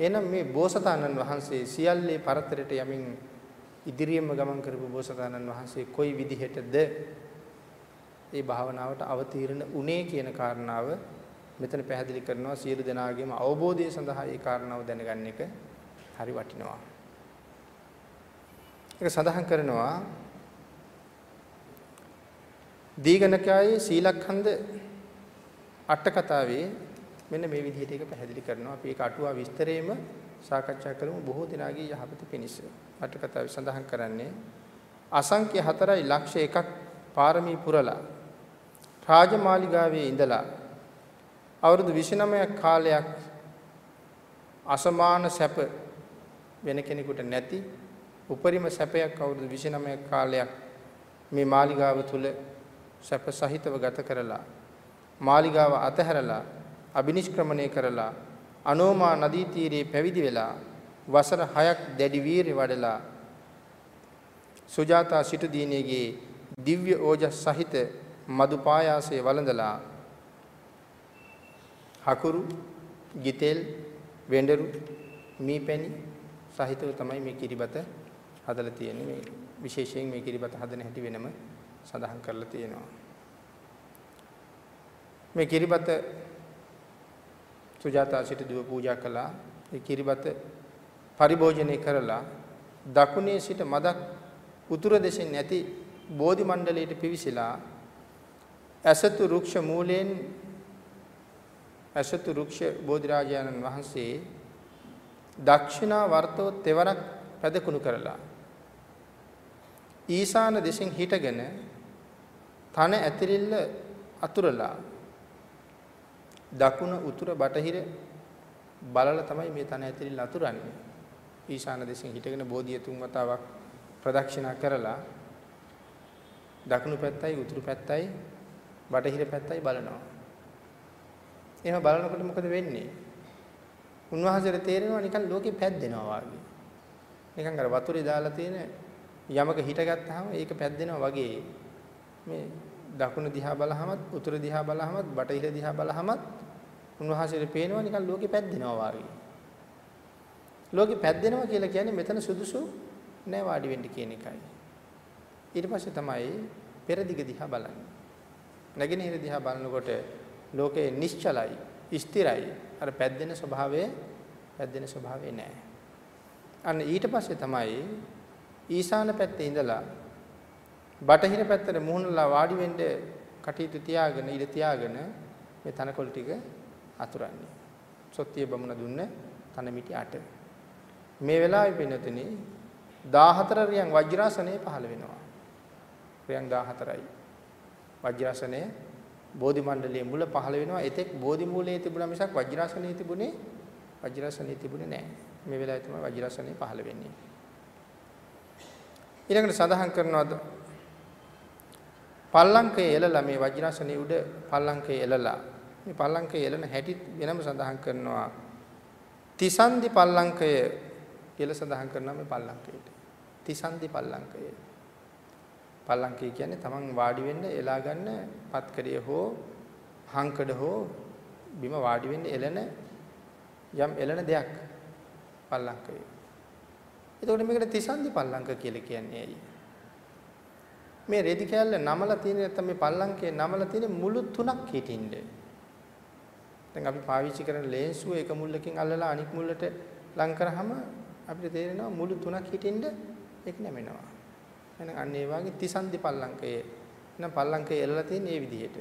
එහෙනම් මේ බෝසතාණන් වහන්සේ සියල්ලේ පරතරයට යමින් ඉදිරියෙම ගමන් කරපු බෝසතාණන් වහන්සේ කොයි විදිහටද මේ භාවනාවට අවතීර්ණ උනේ කියන කාරණාව මෙතන පැහැදිලි කරනවා සියලු දෙනාගේම අවබෝධය සඳහා මේ කාරණාව දැනගන්න එක හරි වටිනවා. ඒක සඳහන් කරනවා දීඝනකයේ සීලඛන්ද අට කතාවේ මෙන්න මේ විදිහට ඒක පැහැදිලි කරනවා. අපි ඒක අටුවා විස්තරේම සාකච්ඡා කරමු බොහෝ දිනාගේ යහපත පිණිස. අට කතාවේ සඳහන් කරන්නේ අසංඛ්‍ය 4යි ලක්ෂ 1ක් පාරමී පුරලා රාජමාලිගාවේ ඉඳලා අවුරුදු 29ක් කාලයක් අසමාන සැප වෙන කෙනෙකුට නැති උපරිම සැපයක් අවුරුදු 29ක් කාලයක් මේ මාලිගාව තුල සැප සහිතව ගත කරලා මාලිගාව අතහැරලා අබිනිෂ්ක්‍රමණය කරලා අනෝමා නදී තීරයේ පැවිදි වෙලා වසර 6ක් දැඩි වීරිය වඩලා සුජාතා සිටු දිනේගේ දිව්‍ය ඕජස් සහිත මදු පායාසයේ වළඳලා හකුරු ගිතෙල් වෙඬරු මීපැණි සහිතව තමයි මේ කිරිබත හදලා තියෙන්නේ. මේ විශේෂයෙන් මේ කිරිබත හදන හැටි වෙනම සඳහන් කරලා තියෙනවා. මේ කිරිබත සුජාතා සිට දුව පූජා කළා. ඒ කිරිබත පරිභෝජනය කරලා දකුණේ සිට මදක් උතුර දෙසින් නැති බෝධි මණ්ඩලයට පිවිසිලා ඇසතු රුක්ෂ මූලයෙන් ඇසතු රුක්ෂ බෝධිරාජානන් වහන්සේ දක්ෂිනා වර්තව තෙවරක් පැදකුණු කරලා ඊසාන දෙසින් හිටගෙන තන ඇතිරිල්ල අතුරලා දකුණ උතුර බටහිර බලලා තමයි මේ තන ඇතිරිල්ල අතුරන්නේ ඊශාන දෙසින් හිටගෙන බෝධිය තුන් වතාවක් ප්‍රදක්ෂිනා කරලා දකුණු පැත්තයි උතුරු පැත්තයි බටහිර පැත්තයි බලනවා එහෙම බලනකොට මොකද වෙන්නේ? උන්වහන්සේට තේරෙනවා නිකන් ලෝකෙ පැද්දෙනවා වගේ. නිකන් අර වතුරේ දාලා තියෙන යමක හිටගත්තාම ඒක පැද්දෙනවා වගේ. මේ දකුණ දිහා බලහමත් උතුර දිහා බලහමත් බටහිර දිහා බලහමත් උන්වහන්සේට පේනවා නිකන් ලෝකෙ පැද්දෙනවා වගේ. ලෝකෙ පැද්දෙනවා කියලා කියන්නේ මෙතන සුදුසු නෑ වාඩි වෙන්න කියන එකයි. ඊට පස්සේ තමයි පෙරදිග දිහා බලන්නේ. නැගෙනහිර දිහා බලනකොට ලෝකේ නිශ්චලයි, ස්ථිරයි. අර පැද්දෙන ස්වභාවය පැද්දෙන ස්වභාවය නෑ. අන්න ඊට පස්සේ තමයි ඊශාන පැත්තේ ඉඳලා බටහිර පැත්තට මුහුණලා වාඩි වෙන්න කටයුතු තියාගෙන ඉඳ තියාගෙන මේ තනකොළ ටික අතුරන්නේ. සොත්තිය බමුණ දුන්න තන මිටි 8. මේ වෙලාවේ පින්නතුනි 14 රියන් වජ්‍රාසනය පහළ වෙනවා. රියන් 14යි. වජ්‍රාසනය බෝධි මණ්ඩලයේ මුල පහළ වෙනවා. එතෙක් බෝධි මූලයේ තිබුණා මිසක් වජ්‍රාසනයේ තිබුණේ වජ්‍රාසනයේ තිබුණේ නැහැ. මේ වෙලාවේ තමයි වජ්‍රාසනය පහළ වෙන්නේ. ඊළඟට සඳහන් කරනවා පල්ලංකයේ එළලා මේ වජ්‍රාසනයේ උඩ පල්ලංකයේ එළලා. මේ පල්ලංකයේ එළන හැටි වෙනම සඳහන් කරනවා. තිසන්දි පල්ලංකය කියලා සඳහන් කරනවා මේ පල්ලංකයට තිසන්දි පල්ලංකය. පල්ලංකය කියන්නේ තමන් වාඩි වෙන්න එලා ගන්න පත්කඩිය හෝ හංකඩ හෝ බිම වාඩි වෙන්න එළන යම් එළන දෙයක් පල්ලංකය එතකොට මේකට තිසන්දි පල්ලංක කියලා කියන්නේ ඇයි? මේ රෙදි කෑල්ල නමලා තියෙන නැත්නම් මේ පල්ලංකේ නමලා තියෙන මුළු තුනක් හිටින්න. දැන් අපි පාවිච්චි කරන ලේන්සුව එක මුල්ලකින් අල්ලලා අනික් මුල්ලට ලං කරාම අපිට තේරෙනවා මුළු තුනක් හිටින්න ඒක නැමෙනවා. එහෙනම් අන්න ඒ වගේ තිසන්දි පල්ලංකයේ එහෙනම් පල්ලංකේ එල්ලලා තියෙන මේ විදිහට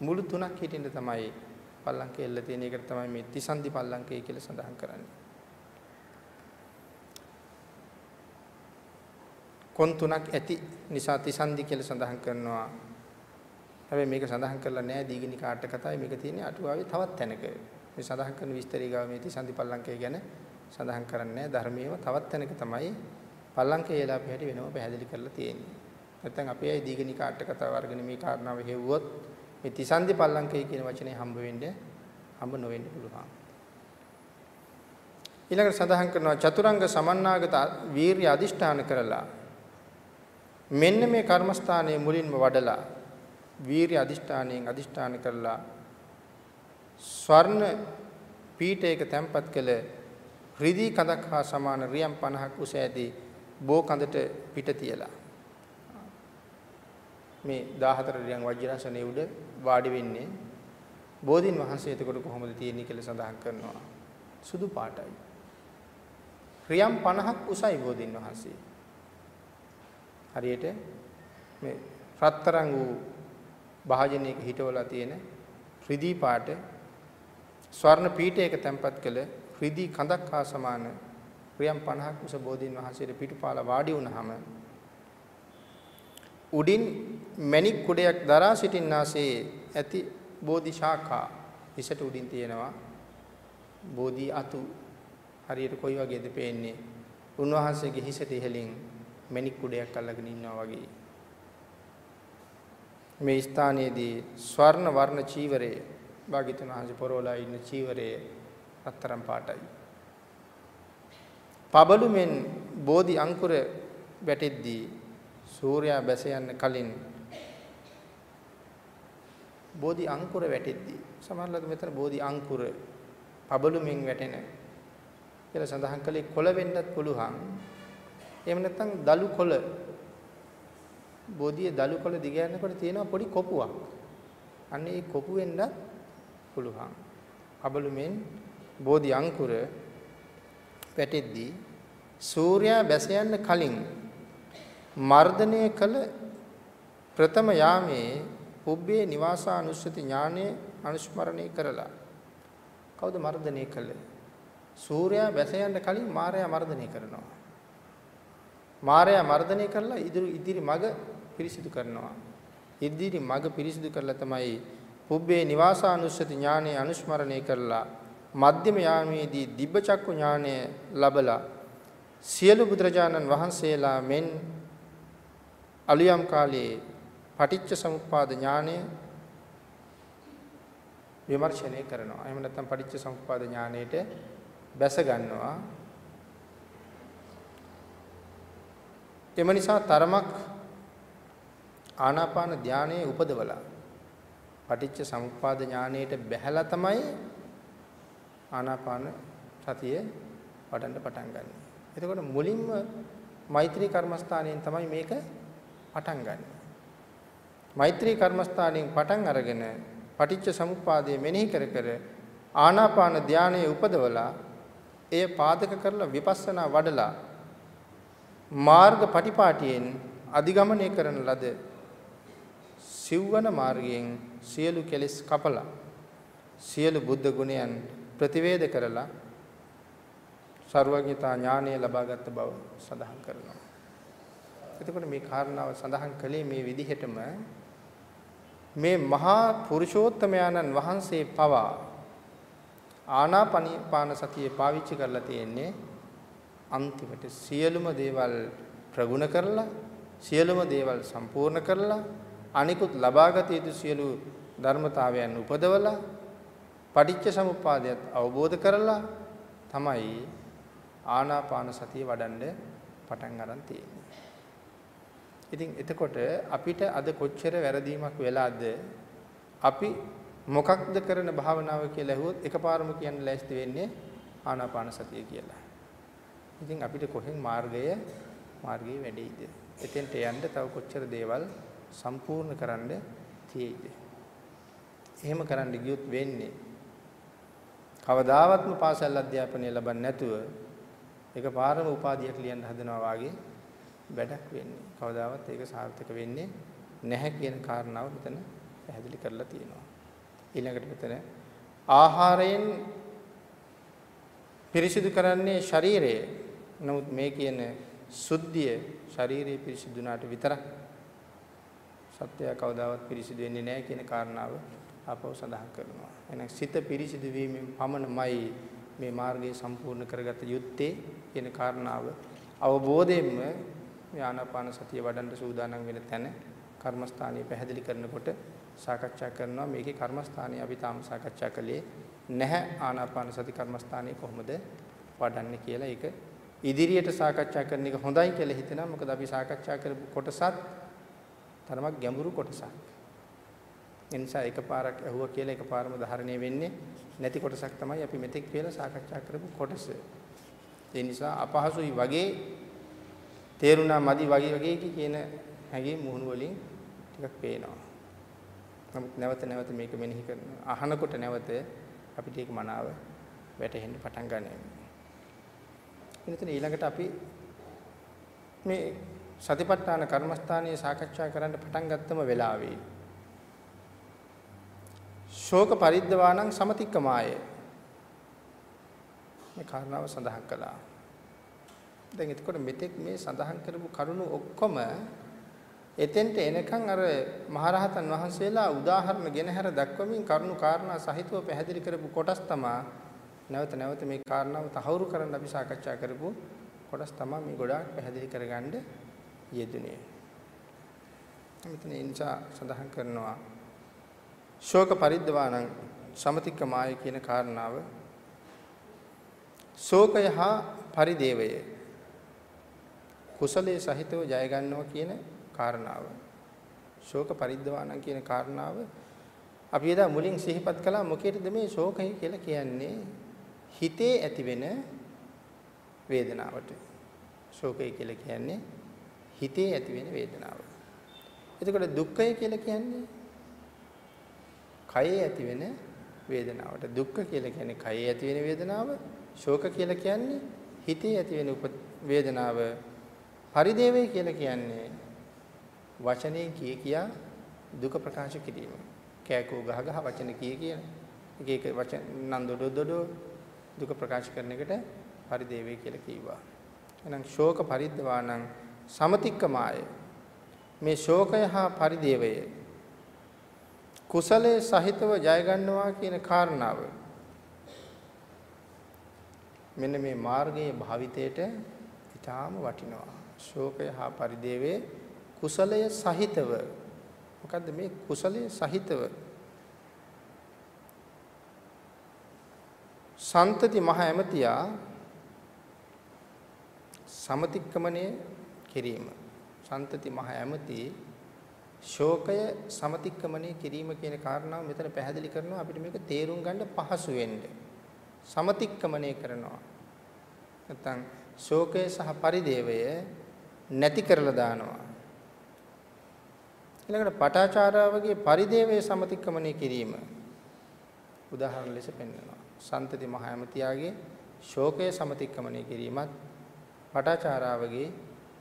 මුළු තුනක් හිටින්න තමයි පල්ලංකේ එල්ල තියෙන එකට තමයි මේ තිසන්දි පල්ලංකය කියලා සඳහන් කරන්නේ. කොන් තුනක් ඇති නිසා තිසන්දි කියලා සඳහන් කරනවා. හැබැයි මේක සඳහන් කරලා නැහැ දීගනිකාට කතාවේ මේක තියෙන්නේ අටුවාවේ තවත් තැනක. මේ සඳහන් කරන විස්තරي ගාව මේ තිසන්දි පල්ලංකය ගැන සඳහන් කරන්නේ ධර්මයේම තවත් තැනක තමයි පල්ලංකය එලා අපි හැටි වෙනම පැහැදිලි කරලා තියෙන්නේ. නැත්නම් අපි අය දීගනිකාට කතාව අරගෙන මේ කාරණාව හෙව්වොත් මේ තිසන්දි පල්ලංකය කියන වචනේ හම්බ වෙන්නේ හම්බ නොවෙන්න පුළුවන්. ඊළඟට සඳහන් කරනවා චතුරංග සමන්නාගත වීරිය අදිෂ්ඨාන කරලා මෙන්න මේ කර්මස්ථානයේ මුලින්ම වඩලා වීරිය අදිෂ්ඨානයෙන් අදිෂ්ඨාන කරලා ස්වර්ණ පීඨයක තැන්පත් කළ රිදී කඳක් හා සමාන රියම් 50ක් උස ඇති බෝ කඳට පිට තියලා. මේ 14 රියන් වජ්‍රාසනයේ උඩ වාඩි වෙන්නේ බෝධින් වහන්සේ එතකොට කොහොමද තියෙන්නේ කියලා සඳහන් කරනවා. සුදු පාටයි. රියම් 50ක් උසයි බෝධින් වහන්සේ. හරියට මේ රත්තරන් වූ භාජනයක හිටවලා තියෙන රිදී පාට ස්වර්ණ පීඨයක තැන්පත් කළ රිදී කඳක් හා සමාන ප්‍රියම් 50ක් උස බෝධීන් වහන්සේට පිටුපාල වාඩි වුණාම උඩින් මණික් කුඩයක් දරා සිටින්නාසේ ඇති බෝධි ශාඛා හිසට උඩින් තියෙනවා. බෝධි අතු හරියට කොයි වගේද පේන්නේ? උන්වහන්සේගේ හිසට ඉහළින් මණික් කුඩයක් අල්ලගෙන ඉන්නවා වගේ. මේ ස්ථානයේදී ස්වර්ණ වර්ණ චීවරයේ භාග්‍යතුන් වහන්සේ පොරවලා ඉන්න චීවරයේ රත්තරන් පාටයි. පබළු මෙන් බෝධි අංකුර වැටෙද්දී සූර්යා බැස යන්න කලින් බෝධි අංකුර වැටෙද්දී සමහරවිට මෙතන බෝධි අංකුර පබළු මෙන් වැටෙන කියලා සඳහන් කළේ කොළ වෙන්නත් පුළුවන් එහෙම නැත්නම් දලු කොළ බෝධියේ දලු කොළ දිග යනකොට තියෙනවා පොඩි කොපුවක්. අන්න ඒ කොපු වෙන්නත් පුළුවන්. අබලුමෙන් බෝධි අංකුර පැටෙද්දී සූර්යා බැස යන්න කලින් මර්ධනය කළ ප්‍රථම යාමේ පුබ්බේ නිවාසානුස්සති ඥානය අනුස්මරණය කරලා කවුද මර්ධනය කළේ? සූර්යා බැස යන්න කලින් මාරයා මර්ධනය කරනවා. මායя මර්ධනය කරලා ඉදිරි ඉදිරි මග පිරිසිදු කරනවා. ඉදිරි මග පිරිසිදු කරලා තමයි පුබ්බේ නිවාසානුස්සති ඥානෙ අනුස්මරණය කරලා මධ්‍යම යාමේදී දිබ්බ චක්කු ඥානය ලැබලා සියලු බුදුරජාණන් වහන්සේලා මෙන් අලියම් කාලයේ පටිච්ච සමුප්පාද ඥානය විමර්ශනය කරනවා. එහෙම නැත්නම් පටිච්ච සමුප්පාද ඥානයට බැස ගන්නවා. එම නිසා තරමක් ආනාපාන ධානයේ උපදවලා පටිච්ච සමුප්පාද ඥානයට බැහැලා තමයි ආනාපාන සතිය වඩන්න පටන් ගන්න. එතකොට මුලින්ම මෛත්‍රී කර්මස්ථානයෙන් තමයි මේක පටන් ගන්න. මෛත්‍රී කර්මස්ථානයෙන් පටන් අරගෙන පටිච්ච සමුප්පාදය මෙනෙහි කර කර ආනාපාන ධානයේ උපදවලා එය පාදක කරලා විපස්සනා වඩලා මාර්ග පටිපාටියෙන් අධිගමනය කරන ලද සිව්වන මාර්ගයෙන් සියලු කෙලෙස් කපලා සියලු බුද්ධ ගුණයන් ප්‍රතිවේද කරලා ਸਰවඥතා ඥානය ලබාගත් බව සඳහන් කරනවා. එතකොට මේ කාරණාව සඳහන් කළේ මේ විදිහටම මේ මහා පුරුෂෝත්තමයන්න් වහන්සේ පවා ආනාපාන සතිය පාවිච්චි කරලා තියෙන්නේ අන්තිමට සියලුම දේවල් ප්‍රගුණ කරලා සියලුම දේවල් සම්පූර්ණ කරලා අනිකුත් ලබාගත යුතු සියලු ධර්මතාවයන් උපදවලා පටිච්ච සමුප්පාදයට අවබෝධ කරලා තමයි ආනාපාන සතිය වඩන්න පටන් ගන්න තියෙන්නේ. ඉතින් එතකොට අපිට අද කොච්චර වැරදීමක් වෙලාද අපි මොකක්ද කරන භාවනාව කියලා ඇහුවොත් එකපාරම කියන්න ලෑස්ති වෙන්නේ ආනාපාන සතිය කියලා. ඉතින් අපිට කොහෙන් මාර්ගය මාර්ගයේ වැඩෙයිද? එතෙන්ට යන්න තව කොච්චර දේවල් සම්පූර්ණ කරන්න තියෙයිද? එහෙම කරන්න ගියොත් වෙන්නේ කවදාවත්ම පාසල් අධ්‍යාපනය ලබන්නේ නැතුව එකපාරම උපාධියක් ලියන්න හදනවා වාගේ වැඩක් වෙන්නේ. කවදාවත් ඒක සාර්ථක වෙන්නේ නැහැ කියන කාරණාව මෙතන පැහැදිලි කරලා තියෙනවා. ඊළඟට මෙතන ආහාරයෙන් පිරිසිදු කරන්නේ ශරීරය. නමුත් මේ කියන සුද්ධිය ශරීරයේ පිරිසිදුනාට විතරක් සත්‍යය කවදාවත් පිරිසිදු වෙන්නේ නැහැ කියන කාරණාව අපව සඳහන් කරනවා. එහෙනම් සිත පිරිසිදු වීමෙන් පමණමයි මේ මාර්ගය සම්පූර්ණ කරගත යුත්තේ කියන කාරණාව අවබෝධයෙන්ම ආනාපාන සතිය වඩන්න සූදානම් වෙන තැන කර්මස්ථානීය පැහැදිලි කරනකොට සාකච්ඡා කරනවා මේකේ කර්මස්ථානීය අපි තාම සාකච්ඡා කළේ නැහැ ආනාපාන සති කර්මස්ථානීය කොහොමද වඩන්නේ කියලා ඒක ඉදිරියට සාකච්ඡා කරන එක හොඳයි කියලා හිතෙනවා මොකද අපි සාකච්ඡා කරපු කොටසත් තරමක් ගැඹුරු කොටසක් ඒ නිසා එකපාරක් ඇහුවා කියලා එකපාරම ධාරණය වෙන්නේ නැති කොටසක් තමයි අපි මෙතෙක් කියලා සාකච්ඡා කරපු කොටස. ඒ නිසා අපහසුයි වගේ තේරුණා මදි වගේ වගේ කියන හැඟීම් මුහුණු වලින් ටිකක් පේනවා. නමුත් නැවත නැවත මේක මෙනෙහි කරන අහනකොට නැවත අපිට ඒක මනාව වැටහෙන්න පටන් ගන්නවා. එනතන ඊළඟට අපි මේ සතිපට්ඨාන කර්මස්ථානයේ සාකච්ඡා කරන්න පටන් ගත්තම වෙලාවේ ශෝක පරිද්දවාණං සමතික්කමාය මේ කාරණාව සඳහන් කළා. දැන් එතකොට මෙතෙක් මේ සඳහන් කරපු කරුණු ඔක්කොම එතෙන්ට එනකන් අර මහරහතන් වහන්සේලා උදාහරණ ගෙන හැර දක්වමින් කරුණු කාරණා සහිතව පැහැදිලි කරපු කොටස් තමයි නැවත නැවත මේ කාරණාව තහවුරු කරන්න අපි සාකච්ඡා කරපු කොටස් තමයි මේ ගොඩාක් පැහැදිලි කරගන්න යෙදුනේ. මෙතන ඒ නිසා සඳහන් කරනවා ශෝක පරිද්දවාණං සමතික්කමාය කියන කාරණාව. ශෝකය හා පරිදේවය කුසලයේ සහිතව ජය ගන්නවා කියන කාරණාව. ශෝක පරිද්දවාණං කියන කාරණාව අපි එදා මුලින් සිහිපත් කළා මොකේද මේ ශෝකය කියලා කියන්නේ? හිතේ ඇතිවෙන වේදනාවට. ශෝකය කියලා කියන්නේ හිතේ ඇතිවෙන වේදනාව. එතකොට දුක්ඛය කියලා කියන්නේ කයේ ඇතිවෙන වේදනාවට. දුක්ඛ කියලා කියන්නේ කයේ ඇතිවෙන වේදනාව. ශෝක කියලා කියන්නේ හිතේ ඇතිවෙන වේදනාව. පරිදේවය කියලා කියන්නේ වචනේ කිය කියා දුක ප්‍රකාශ කිරීම. කෑකෝ ගහ ගහ වචන කිය කියන එක. එක වචන නන්දොඩ දොඩ දුක ප්‍රකාශ කරන එකට පරිදේවය කියලා කිව්වා. එහෙනම් ශෝක පරිද්දවාණං සමතික්කමාය. මේ ශෝකය හා පරිදේවය කුසලයේ සහිතව ජය ගන්නවා කියන කාරණාව මෙන්න මේ මාර්ගයේ භාවිතයට ඊටාම වටිනවා. ශෝකය හා පරිදේවේ කුසලය සහිතව. මොකද්ද මේ කුසලයේ සහිතව? සන්තති මහ ඇමතියා සමතික්‍රමණය කිරීම සන්තති මහ ඇමති ශෝකය සමතික්‍රමණය කිරීම කියන කාරණාව මෙතන පැහැදිලි කරනවා අපිට මේක තේරුම් ගන්න පහසු වෙන්න. සමතික්‍රමණය කරනවා. නැත්නම් ශෝකය සහ පරිදේවය නැති කරලා දානවා. ඊළඟට පටාචාරාවගේ පරිදේවයේ සමතික්‍රමණය කිරීම උදාහරණ ලෙස පෙන්වනවා. සන්තති මහ ඇමතියාගේ ශෝකය සමතික්‍රමණය කිරීමත් පටාචාරාවගේ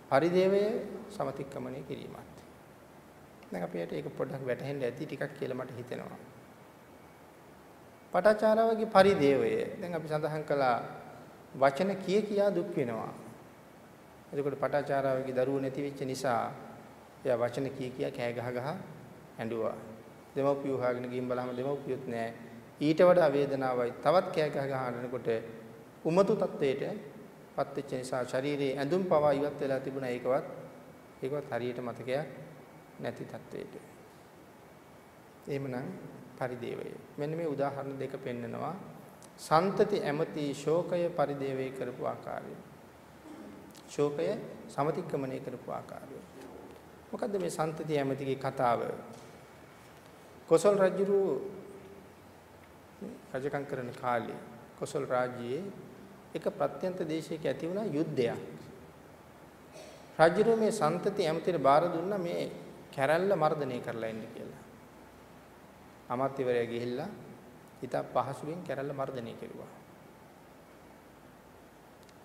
පරිදේවයේ සමතික්‍රමණය කිරීමත්. දැන් අපිට ඒක පොඩ්ඩක් වැටහෙන්න ඇති ටිකක් කියලා මට හිතෙනවා. පටාචාරාවගේ පරිදේවය දැන් අපි සඳහන් කළා වචන කිය කියා දුක් වෙනවා. එතකොට පටාචාරාවගේ දරුවෝ නැති වෙච්ච නිසා එයා වචන කිය කියා කෑ ගහ ගහ ඇඬුවා. දෙමව්පියෝ හොයාගෙන ගිහින් බලහම දෙමව්පියොත් නෑ. ඊට වඩා වේදනාවයි තවත් කෑ ගහ ගහ අඬනකොට උමතු තත්වයට පත් වෙච්ච නිසා ශරීරයේ ඇඳුම් පවා ඉවත් වෙලා තිබුණා ඒකවත් ඒකවත් හරියට මතකයක් නැති තත්වයට. එහෙමනම් පරිදේවය. මෙන්න මේ උදාහරණ දෙක පෙන්නනවා. සන්තති ඇමති ශෝකය පරිදේවය කරපු ආකාරය. ශෝකය සමතික්‍රමණය කරපු ආකාරය. මොකද්ද මේ සන්තති ඇමතිගේ කතාව? කොසල් රජුරු රජකම් කරන කාලේ කොසල් රාජ්‍යයේ එක ප්‍රත්‍යන්ත දේශයක ඇති වුණා යුද්ධයක්. රජුරු මේ සන්තති ඇමතිට බාර දුන්නා මේ කැරැල්ල මර්ධනය කරලා එන්න කියලා. අමාත්‍යවරයා ගිහිල්ලා ඊට පහසුවෙන් කැරැල්ල මර්ධනය කෙරුවා.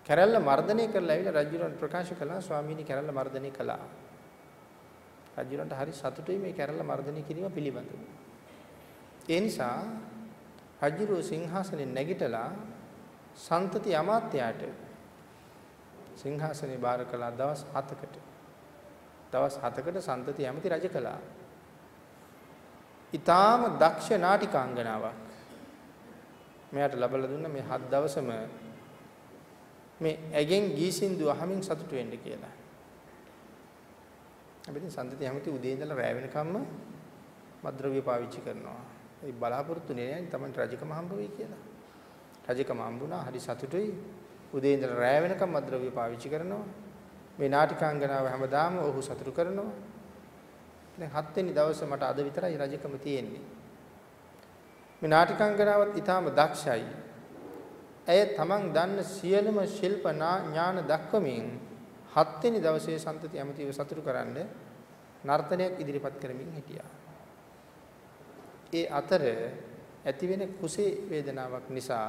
කැරැල්ල මර්ධනය කරලා ඇවිල්ලා රජුරන් ප්‍රකාශ කළා ස්වාමීනි කැරැල්ල මර්ධනය කළා. රජුරන්ට හරි සතුටුයි මේ කැරැල්ල මර්ධනය කිරීම පිළිබඳව. ඒ නිසා රජුරෝ සිංහාසනේ නැගිටලා සන්තති අමාත්‍යයට සිංහාසනේ බාර කළා දවස් 7කට. දවස් 7කට සන්තති ඇමති රජ කළා. ඊටාම දක්ෂ නාටිකාංගනාවක්. මෙයාට ලබලා දුන්න මේ හත් දවසම මේ ඇගෙන් ගී සින්දු අහමින් සතුටු වෙන්න කියලා. අපි ඉතින් සම්දති හැමති උදේ ඉඳලා රැ වෙනකම්ම මද්ද්‍රව්‍ය පාවිච්චි කරනවා. ඒ බලාපොරොත්තු නේ තමයි රජකම හම්බ වෙයි කියලා. රජකම හම්බුණා හරි සතුටුයි. උදේ ඉඳලා රැ වෙනකම් මද්ද්‍රව්‍ය පාවිච්චි කරනවා. මේ නාටිකාංගනාව හැමදාම ඔහු සතුටු කරනවා. දැන් හත් වෙනි දවසේ මට අද විතරයි රජකම තියෙන්නේ. මේ නාටිකාංගනාවත් ඊටාම දක්ෂයි. ඇය තමන් දන්න සියලුම ශිල්ප ඥාන දක්වමින් හත්වෙනි දවසේ සම්තති ඇමතිව සතුටු කරන්න නර්තනයක් ඉදිරිපත් කරමින් හිටියා. ඒ අතර ඇතිවෙන කුසේ වේදනාවක් නිසා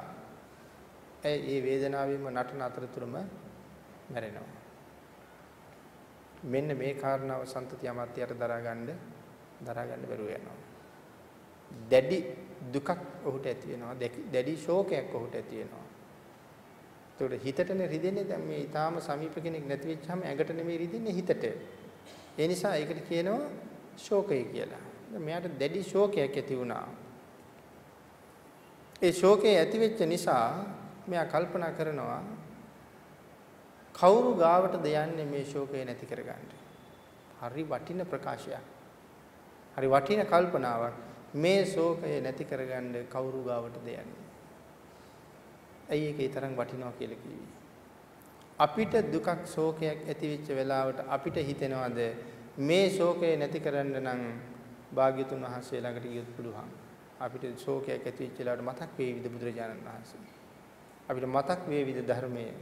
ඇය ඒ වේදනාවෙම නටන අතරතුරම මැරෙනවා. මෙන්න මේ කාරණාව සම්තති අමාත්‍යයට දරාගන්න දරාගන්න බැරුව යනවා. දැඩි දුකක් ඔහුට ඇති වෙනවා. දැඩි ශෝකයක් ඔහුට ඇති වෙනවා. ඒකට හිතටනේ රිදෙන්නේ දැන් මේ ඊටාම සමීප කෙනෙක් නැති වෙච්චාම ඇඟට නෙමෙයි රිදෙන්නේ හිතට. ඒ නිසා ඒකට කියනවා ශෝකය කියලා. මෙයාට දැඩි ශෝකයක් ඇති වුණා. ඒ ශෝකය ඇති වෙච්ච නිසා මෙයා කල්පනා කරනවා කවුරු ගාවටද යන්නේ මේ ශෝකය නැති කරගන්න. හරි වටින ප්‍රකාශයක්. හරි වටින කල්පනාවක්. මේ ශෝකය නැති කරගන්න කවුරු ගාවටද යන්නේ. ඇයි ඒකේ තරම් වටිනවා කියලා කිව්වේ? අපිට දුකක් ශෝකයක් ඇති වෙච්ච වෙලාවට අපිට හිතෙනවද මේ ශෝකය නැති කරන්න නම් භාග්‍යතුන් වහන්සේ ළඟට ගියොත් පුළුවන්. අපිට ශෝකයක් ඇති වෙච්ච වෙලාවට මතක් වේවිද බුදුරජාණන් වහන්සේ. අපිට මතක් වේවිද ධර්මයේ.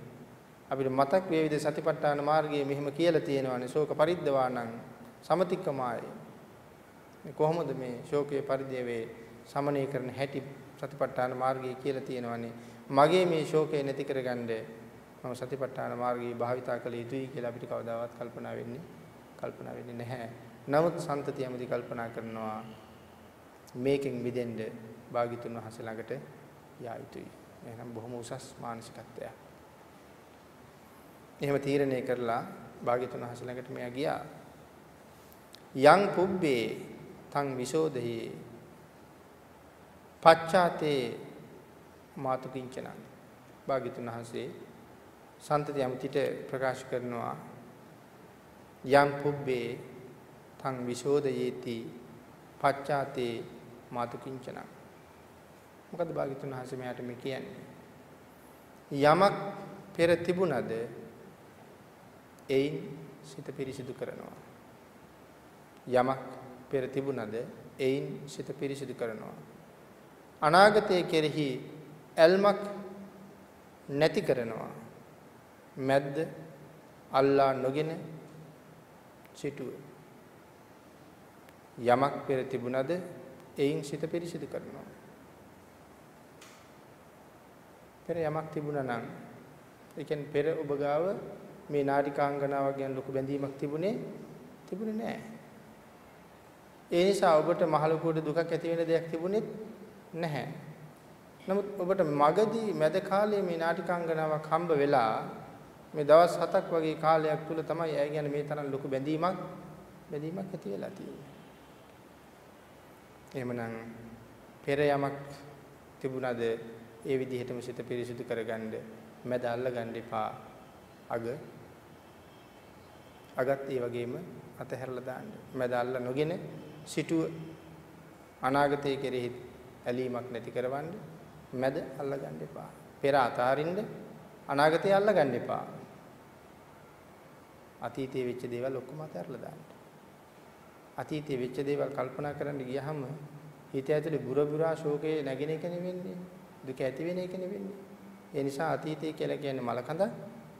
අපිට මතක් වේවිද සතිපට්ඨාන මාර්ගයේ මෙහෙම කියලා තියෙනවානේ ශෝක පරිද්දවාණං සමතික්කමායේ. කොහොමද මේ ශෝකයේ පරිදේවේ සමනය කරන හැටි සතිපට්ඨාන මාර්ගයේ කියලා තියෙනවානේ මගේ මේ ශෝකය නැති කරගන්න මම සතිපට්ඨාන මාර්ගය භාවිතා කළ යුතුයි කියලා අපිට කවදාවත් කල්පනා වෙන්නේ කල්පනා වෙන්නේ නැහැ. නමුත් සන්තති යමදි කල්පනා කරනවා මේකෙන් මිදෙන්න භාග්‍යතුන් වහන්සේ ළඟට යා යුතුයි. එහෙනම් බොහොම උසස් මානසිකත්වයක්. එහෙම තීරණය කරලා භාග්‍යතුන් වහන්සේ ළඟට මෙයා ගියා. යං පුබ්බේ තං විසෝදහි පච්චාතේ මාතු කිංචනං භාග්‍යතුන් වහන්සේ සන්තති යම්තිට ප්‍රකාශ කරනවා යම් පුබ්බේ තං විශෝදයේති පච්චාතේ මාතු කිංචනං මොකද භාග්‍යතුන් වහන්සේ මෙයාට මේ කියන්නේ යමක් පෙර තිබුණද එයින් සිත පිරිසිදු කරනවා යමක් පෙර තිබුණද එයින් සිත පිරිසිදු කරනවා. අනාගතයේ කෙරෙහි ඇල්මක් නැති කරනවා. මැද්ද අල්ලා නොගෙන සිටුව. යමක් පෙර තිබුණද එයින් සිත පිරිසිදු කරනවා. පෙර යමක් තිබුණා නම් ඒ කියන්නේ පෙර ඔබ ගාව මේ නාටිකාංගනාවක් ගැන ලොකු බැඳීමක් තිබුණේ තිබුණේ නැහැ. ඒ නිසා ඔබට මහලුකුවට දුකක් ඇති වෙන දෙයක් තිබුණෙත් නැහැ. නමුත් ඔබට මගදී මැද කාලයේ මේ නාටිකාංගනාවක් හම්බ වෙලා මේ දවස් 7ක් වගේ කාලයක් තුල තමයි ඇය ගැන මේ තරම් ලොකු බැඳීමක් බැඳීමක් ඇති වෙලා තියෙන්නේ. එහෙමනම් පෙර යමක් තිබුණද ඒ විදිහටම සිත පිරිසිදු කරගන්න මැද අල්ලගන්න එපා. අග අගත් ඒ වගේම අතහැරලා දාන්න. මැද අල්ල නොගෙන සිටුව අනාගතයේ කෙරෙහි ඇලීමක් නැති කරවන්න මැද අල්ලගන්න එපා. පෙර අතාරින්න අනාගතය අල්ලගන්න එපා. අතීතයේ වෙච්ච දේවල් ඔක්කොම අතහැරලා දාන්න. අතීතයේ වෙච්ච දේවල් කල්පනා කරන්න ගියහම හිත ඇතුලේ බුර බුරා ශෝකේ නැගෙන එක නෙවෙන්නේ. දුක ඇති වෙන එක නෙවෙන්නේ. ඒ නිසා අතීතය කියලා කියන්නේ මලකඳ.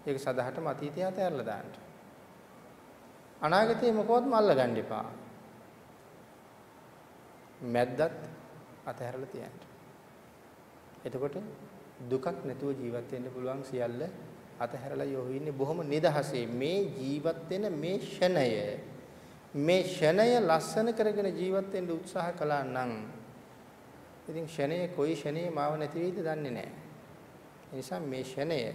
ඒක සදාහටම අතීතය අතහැරලා දාන්න. අනාගතේ මොකවත්ම අල්ලගන්න එපා. මැද්දත් අතහැරලා තියන්න. එතකොට දුකක් නැතුව ජීවත් වෙන්න පුළුවන් සියල්ල අතහැරලා යොහු ඉන්නේ බොහොම නිදහසේ මේ ජීවත් වෙන මේ ෂණය මේ ෂණය ලස්සන කරගෙන ජීවත් වෙන්න උත්සාහ කළා නම් ඉතින් ෂණයේ කොයි ෂණයේ මාව නැති වෙයිද දන්නේ නැහැ. ඒ නිසා මේ ෂණය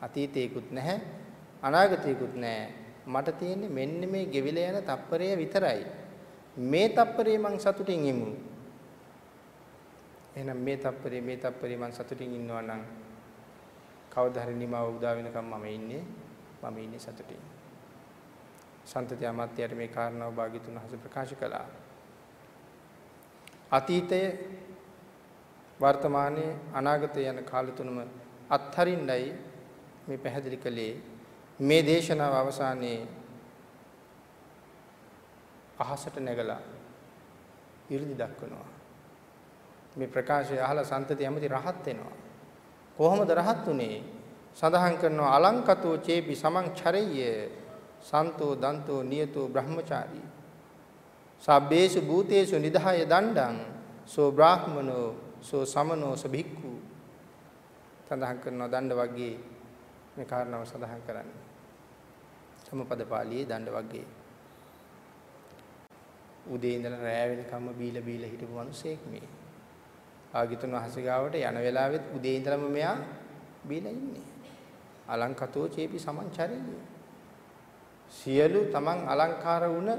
අතීතේකුත් නැහැ අනාගතේකුත් නැහැ. මට තියෙන්නේ මෙන්න මේ ගෙවිලා යන තප්පරය විතරයි. මේ තප්පරේ මං සතුටින් ඉමු. එහෙනම් මේ තප්පරේ මේ තප්පරේ මං සතුටින් ඉන්නවා නම් කවදා හරි නිමාව උදා වෙනකම් මම ඉන්නේ මම ඉන්නේ සතුටින්. සන්තති අමාත්‍යයට මේ කාරණාව භාග්‍යතුන් හස ප්‍රකාශ කළා. අතීතය වර්තමානයේ අනාගතය යන කාල තුනම අත්හරින්නයි මේ පැහැදිලි කළේ මේ දේශනාව අවසානයේ අහසට නැගලා 이르දි දක්වනවා. මේ ප්‍රකාශය අහලා සන්තති ඇමති රහත් වෙනවා. කොහොමද රහත් උනේ? සඳහන් කරනවා අලංකතෝ චේපි සමං චරෙය්‍ය සන්තෝ දන්තෝ නියතෝ බ්‍රහ්මචාරී. සබ්බේසු භූතේසු නිදහය දණ්ඩං සෝ බ්‍රාහ්මනෝ සෝ සමනෝ සභික්ඛු සඳහන් කරනවා දණ්ඩ වර්ගයේ මේ කාරණාව සඳහන් කරන්නේ. සමපද පාළියේ දණ්ඩ වර්ගයේ. උදේ ඉඳලා රෑ වෙනකම්ම බීලා බීලා හිටපු මිනිසෙක් මේ. ආගිතුන් වහන්සේ ගාවට යන වෙලාවෙත් උදේ ඉඳලම මෙයා බීලා ඉන්නේ. අලංකතෝ චේපි සමංචරිය. සියලු තමන් අලංකාර වුණ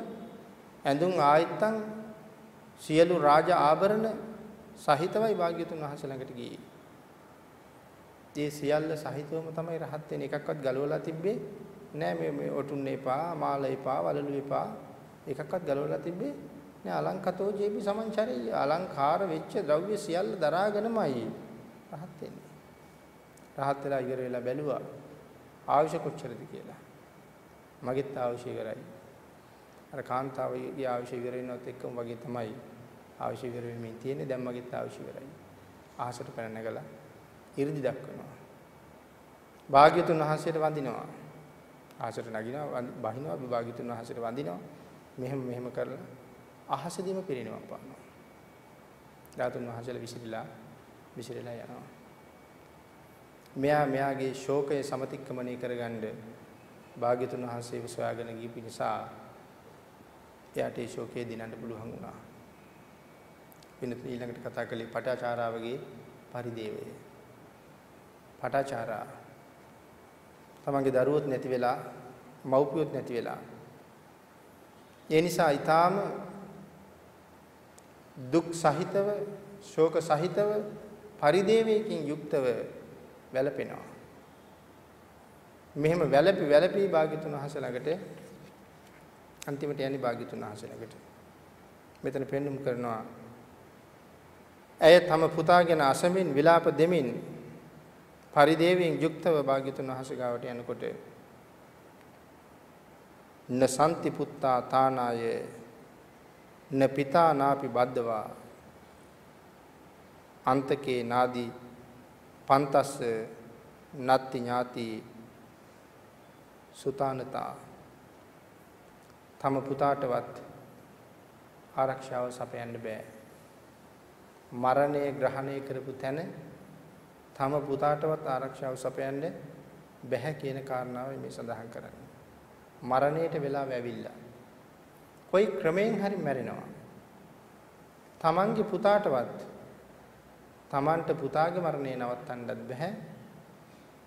ඇඳුම් ආයත්තන් සියලු රාජ ආභරණ සහිතවයි භාග්‍යතුන් වහන්සේ ළඟට ගියේ. ඒ සියල්ල සහිතවම තමයි රහත් වෙන එකක්වත් ගලවලා තිබ්බේ නෑ මේ මේ ඔටුන්න එපා මාල එපා වලලු එපා එකක්වත් ගලවලා තිබ්බේ නෑ අලංකතෝ ජීවි සමංචරය අලංකාර වෙච්ච ද්‍රව්‍ය සියල්ල දරාගෙනමයි රහත් වෙන්නේ. රහත් වෙලා ඉවර වෙලා බැලුවා ආයුෂ කොච්චරද කියලා. මගෙත් අවශ්‍ය කරයි. අර කාන්තාවගේ අවශ්‍ය ඉවර වෙනවත් එක්කම වගේ තමයි අවශ්‍ය ඉවර වෙමින් තියෙන්නේ. දැන් මගෙත් අවශ්‍ය කරයි. අහසට පැන නැගලා 이르දි දක්වනවා. භාග්‍යතුන් වහන්සේට වඳිනවා. අහසට නගිනවා බහිනවා භාග්‍යතුන් වහන්සේට වඳිනවා. මෙහෙම මෙහෙම කරලා අහසදීම පිරිනවම් පානවා. ධාතුන් වහන්සේලා විසිරීලා විසිරීලා යනවා. මෙයා මෙයාගේ ශෝකය සමතික්‍රමණය කරගන්න භාග්‍යතුන් වහන්සේව සොයාගෙන ගියපු නිසා එයාට ඒ ශෝකය දිනන්න පුළුවන් වුණා. වෙනත් ඊළඟට කතා කළේ පටාචාරාවගේ පරිදේවය. පටාචාරා තමන්ගේ දරුවොත් නැති වෙලා මව්පියොත් නැති වෙලා ඒ නිසා ඊටාම දුක් සහිතව ශෝක සහිතව පරිදේවයකින් යුක්තව වැළපෙනවා මෙහෙම වැළපි වැළපි භාග්‍යතුන් වහන්සේ ළඟට අන්තිමට යන්නේ භාග්‍යතුන් වහන්සේ ළඟට. මෙතන පෙන්눔 කරනවා ඇය තම පුතාගෙන අසමින් විලාප දෙමින් පරිදේවයෙන් යුක්තව භාග්‍යතුන් වහන්සේ ගාවට යනකොට නසන්ති පුත්තා තානාය න පිතා නාපි බද්දවා අන්තකේ නාදී පන්තස්ස නත්ති ඥාති සුතානතා. තම පුතාටවත් ආරක්ෂාව සපයන්න බෑ. මරණය ග්‍රහණය කරපු තැන තම පුතාටවත් ආරක්ෂාව සපයන්න බැහැ කියන කාරණාව මේ සඳහන් කරන්නේ. මරණයට වෙලාව ඇවිල්ලා. කොයි ක්‍රමයෙන් හරි මැරෙනවා. තමන්ගේ පුතාටවත් තමන්ට පුතාගේ මරණය නවත්තන්නත් බෑ.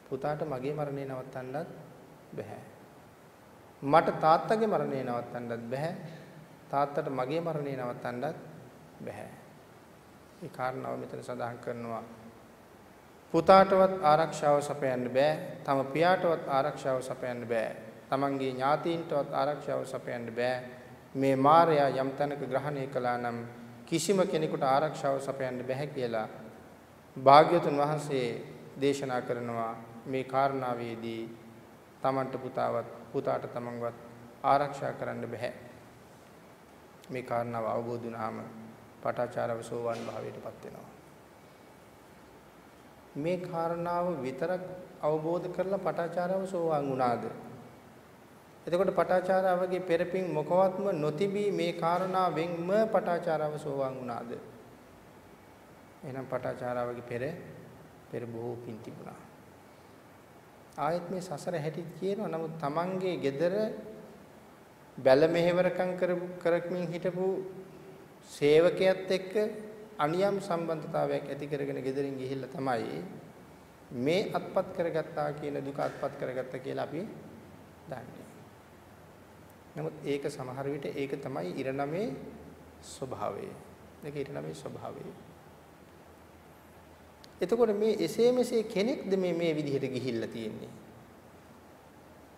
පුතාට මගේ මරණය නවත්තන්නත් බෑ. මට තාත්තගේ මරණය නවත්තන්නත් බෑ. තාත්තට මගේ මරණය නවත්තන්නත් බෑ. මේ කාරණාව මෙතන සඳහන් කරනවා. පුතාටවත් ආරක්ෂාව සපයන්න බෑ. තම පියාටවත් ආරක්ෂාව සපයන්න බෑ. තමන්ගේ ඥාතීන්ටවත් ආරක්ෂාව සපයන්න බෑ. මේ මායя යම් තැනක ග්‍රහණය කළා නම් කිසිම කෙනෙකුට ආරක්ෂාව සපයන්න බෑ කියලා භාග්‍යතුන් වහන්සේ දේශනා කරනවා මේ කාරණාවේදී තමන්ට පුතාවත් පුතාට තමන්වත් ආරක්ෂා කරන්න බෑ. මේ කාරණාව අවබෝධ වුණාම පටාචාරව සෝවන් භාවයටපත් වෙනවා. මේ කාරණාව විතරක් අවබෝධ කරලා පටාචාරව සෝවන් වුණාද? එතකොට පටාචාරාවගේ පෙරපින් මොකවත්ම නොතිබී මේ කාරණාවෙන්ම පටාචාරාව සෝවන් වුණාද? එහෙනම් පටාචාරාවගේ පෙර පෙර බොහෝ පින් තිබුණා. ආයෙත් මේ සසර හැටි කියනවා. නමුත් Tamange gedara බැල මෙහෙවරකම් කරමින් හිටපු සේවකයාත් එක්ක අනියම් සම්බන්ධතාවයක් ඇති කරගෙන gederin ගිහිල්ලා තමයි මේ අත්පත් කරගත්තා කියන දුක අත්පත් කරගත්තා කියලා අපි දන්නේ. නමුත් ඒක සමහර විට ඒක තමයි ඉරණමේ ස්වභාවය. ඒක ඉරණමේ ස්වභාවය. එතකොට මේ එසේ මෙසේ කෙනෙක්ද මේ මේ විදිහට ගිහිල්ලා තියෙන්නේ.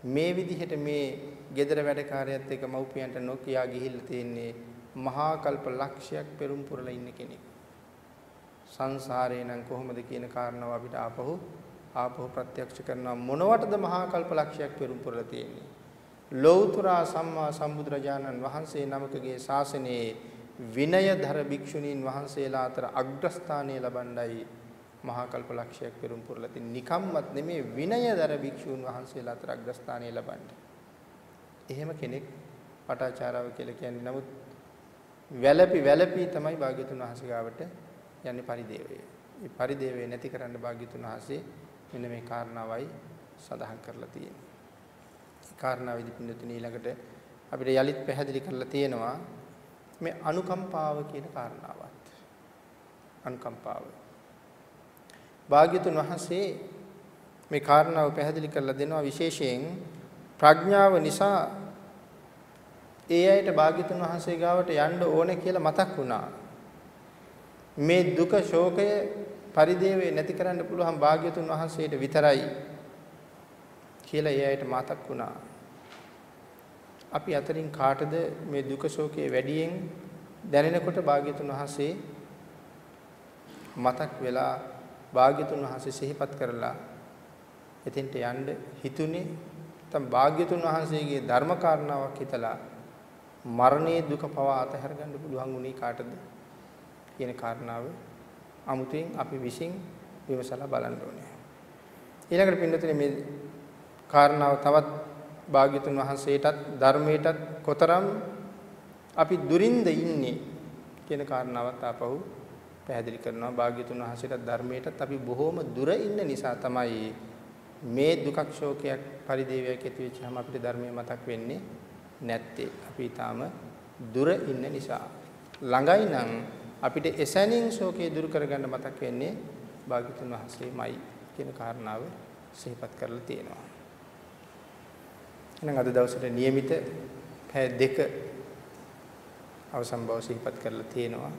මේ විදිහට මේ gedara වැඩකාරයත් එක්ක මව්පියන්ට නොකියා ගිහිල්ලා තියෙන්නේ මහා කල්ප ලක්ෂයක් පෙරම් පුරලා ඉන්න කෙනෙක්. සංසාරේ නම් කොහොමද කියන කාරණාව අපිට ආපහු ආපහු ප්‍රත්‍යක්ෂ කරනවා මොනවටද මහා කල්ප ලක්ෂයක් පෙරම් පුරලා තියෙන්නේ. ලෞතර සම්මා සම්බුදුරජාණන් වහන්සේ නමකගේ ශාසනයේ විනයධර භික්ෂුණීන් වහන්සේලා අතර අග්‍රස්ථානය ලබන්නයි මහා කල්පලක්ෂයක් පෙරම් පුරලා තින් නිකම්මත් නෙමේ විනයදර භික්ෂූන් වහන්සේලා අතර අග්‍රස්ථානය ලබන්නේ. එහෙම කෙනෙක් පටාචාරාව කියලා කියන්නේ නමුත් වැළපි වැළපි තමයි භාග්‍යතුන් වහන්සේ ගාවට යන්නේ පරිදේවය. මේ පරිදේවය නැති කරන්න භාග්‍යතුන් වහන්සේ මෙන්න මේ කාරණාවයි සඳහන් කරලා තියෙන්නේ. මේ කාරණාවෙදි පින්නතුනි ඊළඟට අපිට යලිත් පැහැදිලි කරලා තියෙනවා මේ අනුකම්පාව කියන කාරණාවත්. අනුකම්පාව භාග්‍යතුන් වහන්සේ මේ කාරණාව පැහැදිලි කරලා දෙනවා විශේෂයෙන් ප්‍රඥාව නිසා ඒ අයට භාග්‍යතුන් වහන්සේ ගාවට යන්න ඕනේ කියලා මතක් වුණා. මේ දුක ශෝකය පරිදේවේ නැති කරන්න පුළුවන් භාග්‍යතුන් වහන්සේට විතරයි කියලා ඒ අයට මතක් වුණා. අපි අතරින් කාටද මේ දුක ශෝකයේ වැඩියෙන් දැනෙනකොට භාග්‍යතුන් වහන්සේ මතක් වෙලා භාග්‍යතුන් වහන්සේ සිහිපත් කරලා එතෙන්ට යන්න හිතුනේ තම භාග්‍යතුන් වහන්සේගේ ධර්ම කාරණාවක් හිතලා මරණයේ දුක පවා අතහැර ගන්න පුළුවන් උනේ කාටද කියන කාරණාව අමුතුවෙන් අපි විශ්ින් විමසලා බලන්න ඕනේ. ඊළඟට පින්නතුනේ මේ කාරණාව තවත් භාග්‍යතුන් වහන්සේටත් ධර්මයටත් කොතරම් අපි දුරින්ද ඉන්නේ කියන කාරණාවත් ආපහු පැහැදිලි කරනවා භාග්‍යතුන් වහන්සේට ධර්මයටත් අපි බොහෝම දුර ඉන්න නිසා තමයි මේ දුකක් ශෝකයක් පරිදේවයක් ඇති වෙච්චාම අපිට ධර්මය මතක් වෙන්නේ නැත්තේ. අපි ඊටාම දුර ඉන්න නිසා. ළඟයි නම් අපිට එසැනින් ශෝකේ දුරු කරගන්න මතක් වෙන්නේ භාග්‍යතුන් වහන්සේමයි කියන කාරණාව සිහිපත් කරලා තියෙනවා. එහෙනම් අද දවසේ નિયમિત පැය දෙක අවසන් බව සිහිපත් කරලා තියෙනවා.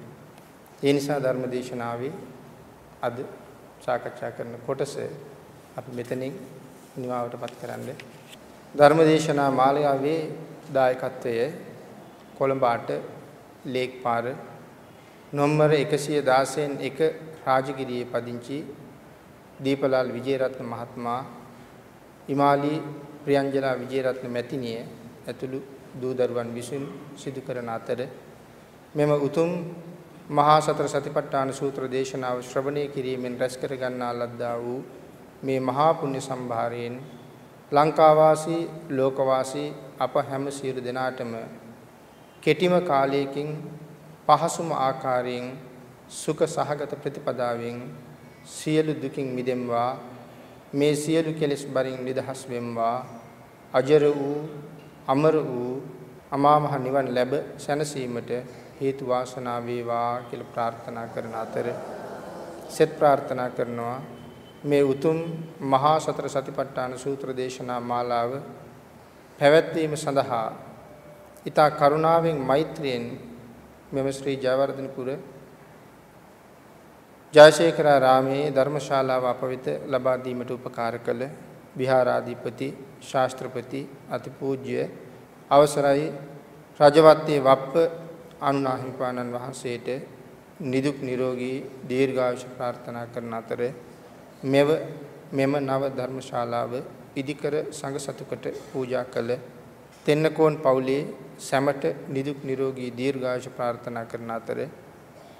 ඒ නිසා ධර්ම දේශනාවේ අද සාකච්ඡා කරන කොටස අපි මෙතනින් නිමාවටපත් කරන්න. ධර්ම දේශනා මාලාවේ දායකත්වය කොළඹ 8 ලේක්පාර නොම්බර 116න් 1 රාජගිරියේ පදිංචි දීපලාල් විජේරත්න මහත්මයා හිමාලි ප්‍රියංජලා විජේරත්න මැතිණිය ඇතුළු දූ දරුවන් විසින් සිදු කරන අතර මෙම උතුම් මහා සතර සතිපට්ඨාන සූත්‍ර දේශනාව ශ්‍රවණය කිරීමෙන් රැස් කර ගන්නා ලද්දා වූ මේ මහා පුණ්‍ය සම්භාරයෙන් ලංකාවාසී ලෝකවාසී අප හැම සියලු දෙනාටම කෙටිම කාලයකින් පහසුම ආකාරයෙන් සුඛ සහගත ප්‍රතිපදාවෙන් සියලු දුකින් මිදෙම්වා මේ සියලු කෙලෙස් බරින් නිදහස් වෙම්වා අජර වූ අමර වූ අමා මහ නිවන් ලැබ සැනසීමට හේතු වාසනා වේවා කියලා ප්‍රාර්ථනා කරන අතර සෙත් ප්‍රාර්ථනා කරනවා. මේ උතුම් මහා සතර සතිපට්ඨාන සූත්‍ර දේශනා මාලාව පැවැත්වීම සඳහා ඊතා කරුණාවෙන් මෛත්‍රියෙන් මෙම ශ්‍රී ජයවර්ධනපුර ජයශේඛරාරාමේ ධර්මශාලාව අප වෙත ලබා දීමට උපකාර කළ විහාරාධිපති ශාස්ත්‍රපති අතිපූජ්‍ය අවසරයි රජවත්තේ වප්ප අනුනාහිමිපාණන් වහන්සේට නිදුක් නිරෝගී දීර්ඝායුෂ ප්‍රාර්ථනා කරන අතර මෙව මෙම නව ධර්මශාලාව ඉදිකර සංඝ සතුකට පූජා කළ තෙන්නකෝන් පවුලේ සැමට නිදුක් නිරෝගී දීර්ඝායුෂ ප්‍රාර්ථනා කරන අතර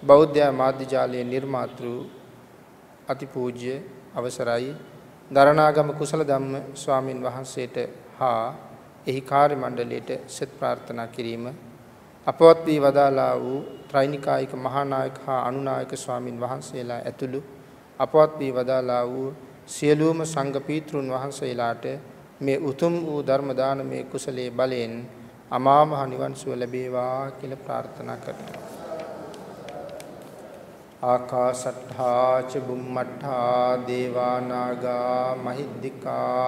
බෞද්ධ මාධ්‍ය ජාලයේ නිර්මාතෘ අතිපූජ්‍ය අවසරයි. දරණාගම කුසල ධම්ම ස්වාමින් වහන්සේට හා එහි කාර්ය මණ්ඩලයට සෙත් ප්‍රාර්ථනා කිරීම අපවත් වී වදාලා වූ ත්‍රිනිකායික මහානායක හා අනුනායක ස්වාමින් වහන්සේලා ඇතුළු අපවත් වී වදාලා වූ සියලුම සංඝ පීත්‍රුන් වහන්සේලාට මේ උතුම් වූ ධර්ම දානමේ කුසලයේ බලයෙන් අමා මහ නිවන් සුව ලැබේවා කියලා ප්‍රාර්ථනා කරනවා. ආකාශට්ඨා ච බුම්මට්ඨා දේවා නාග මහිද්దికා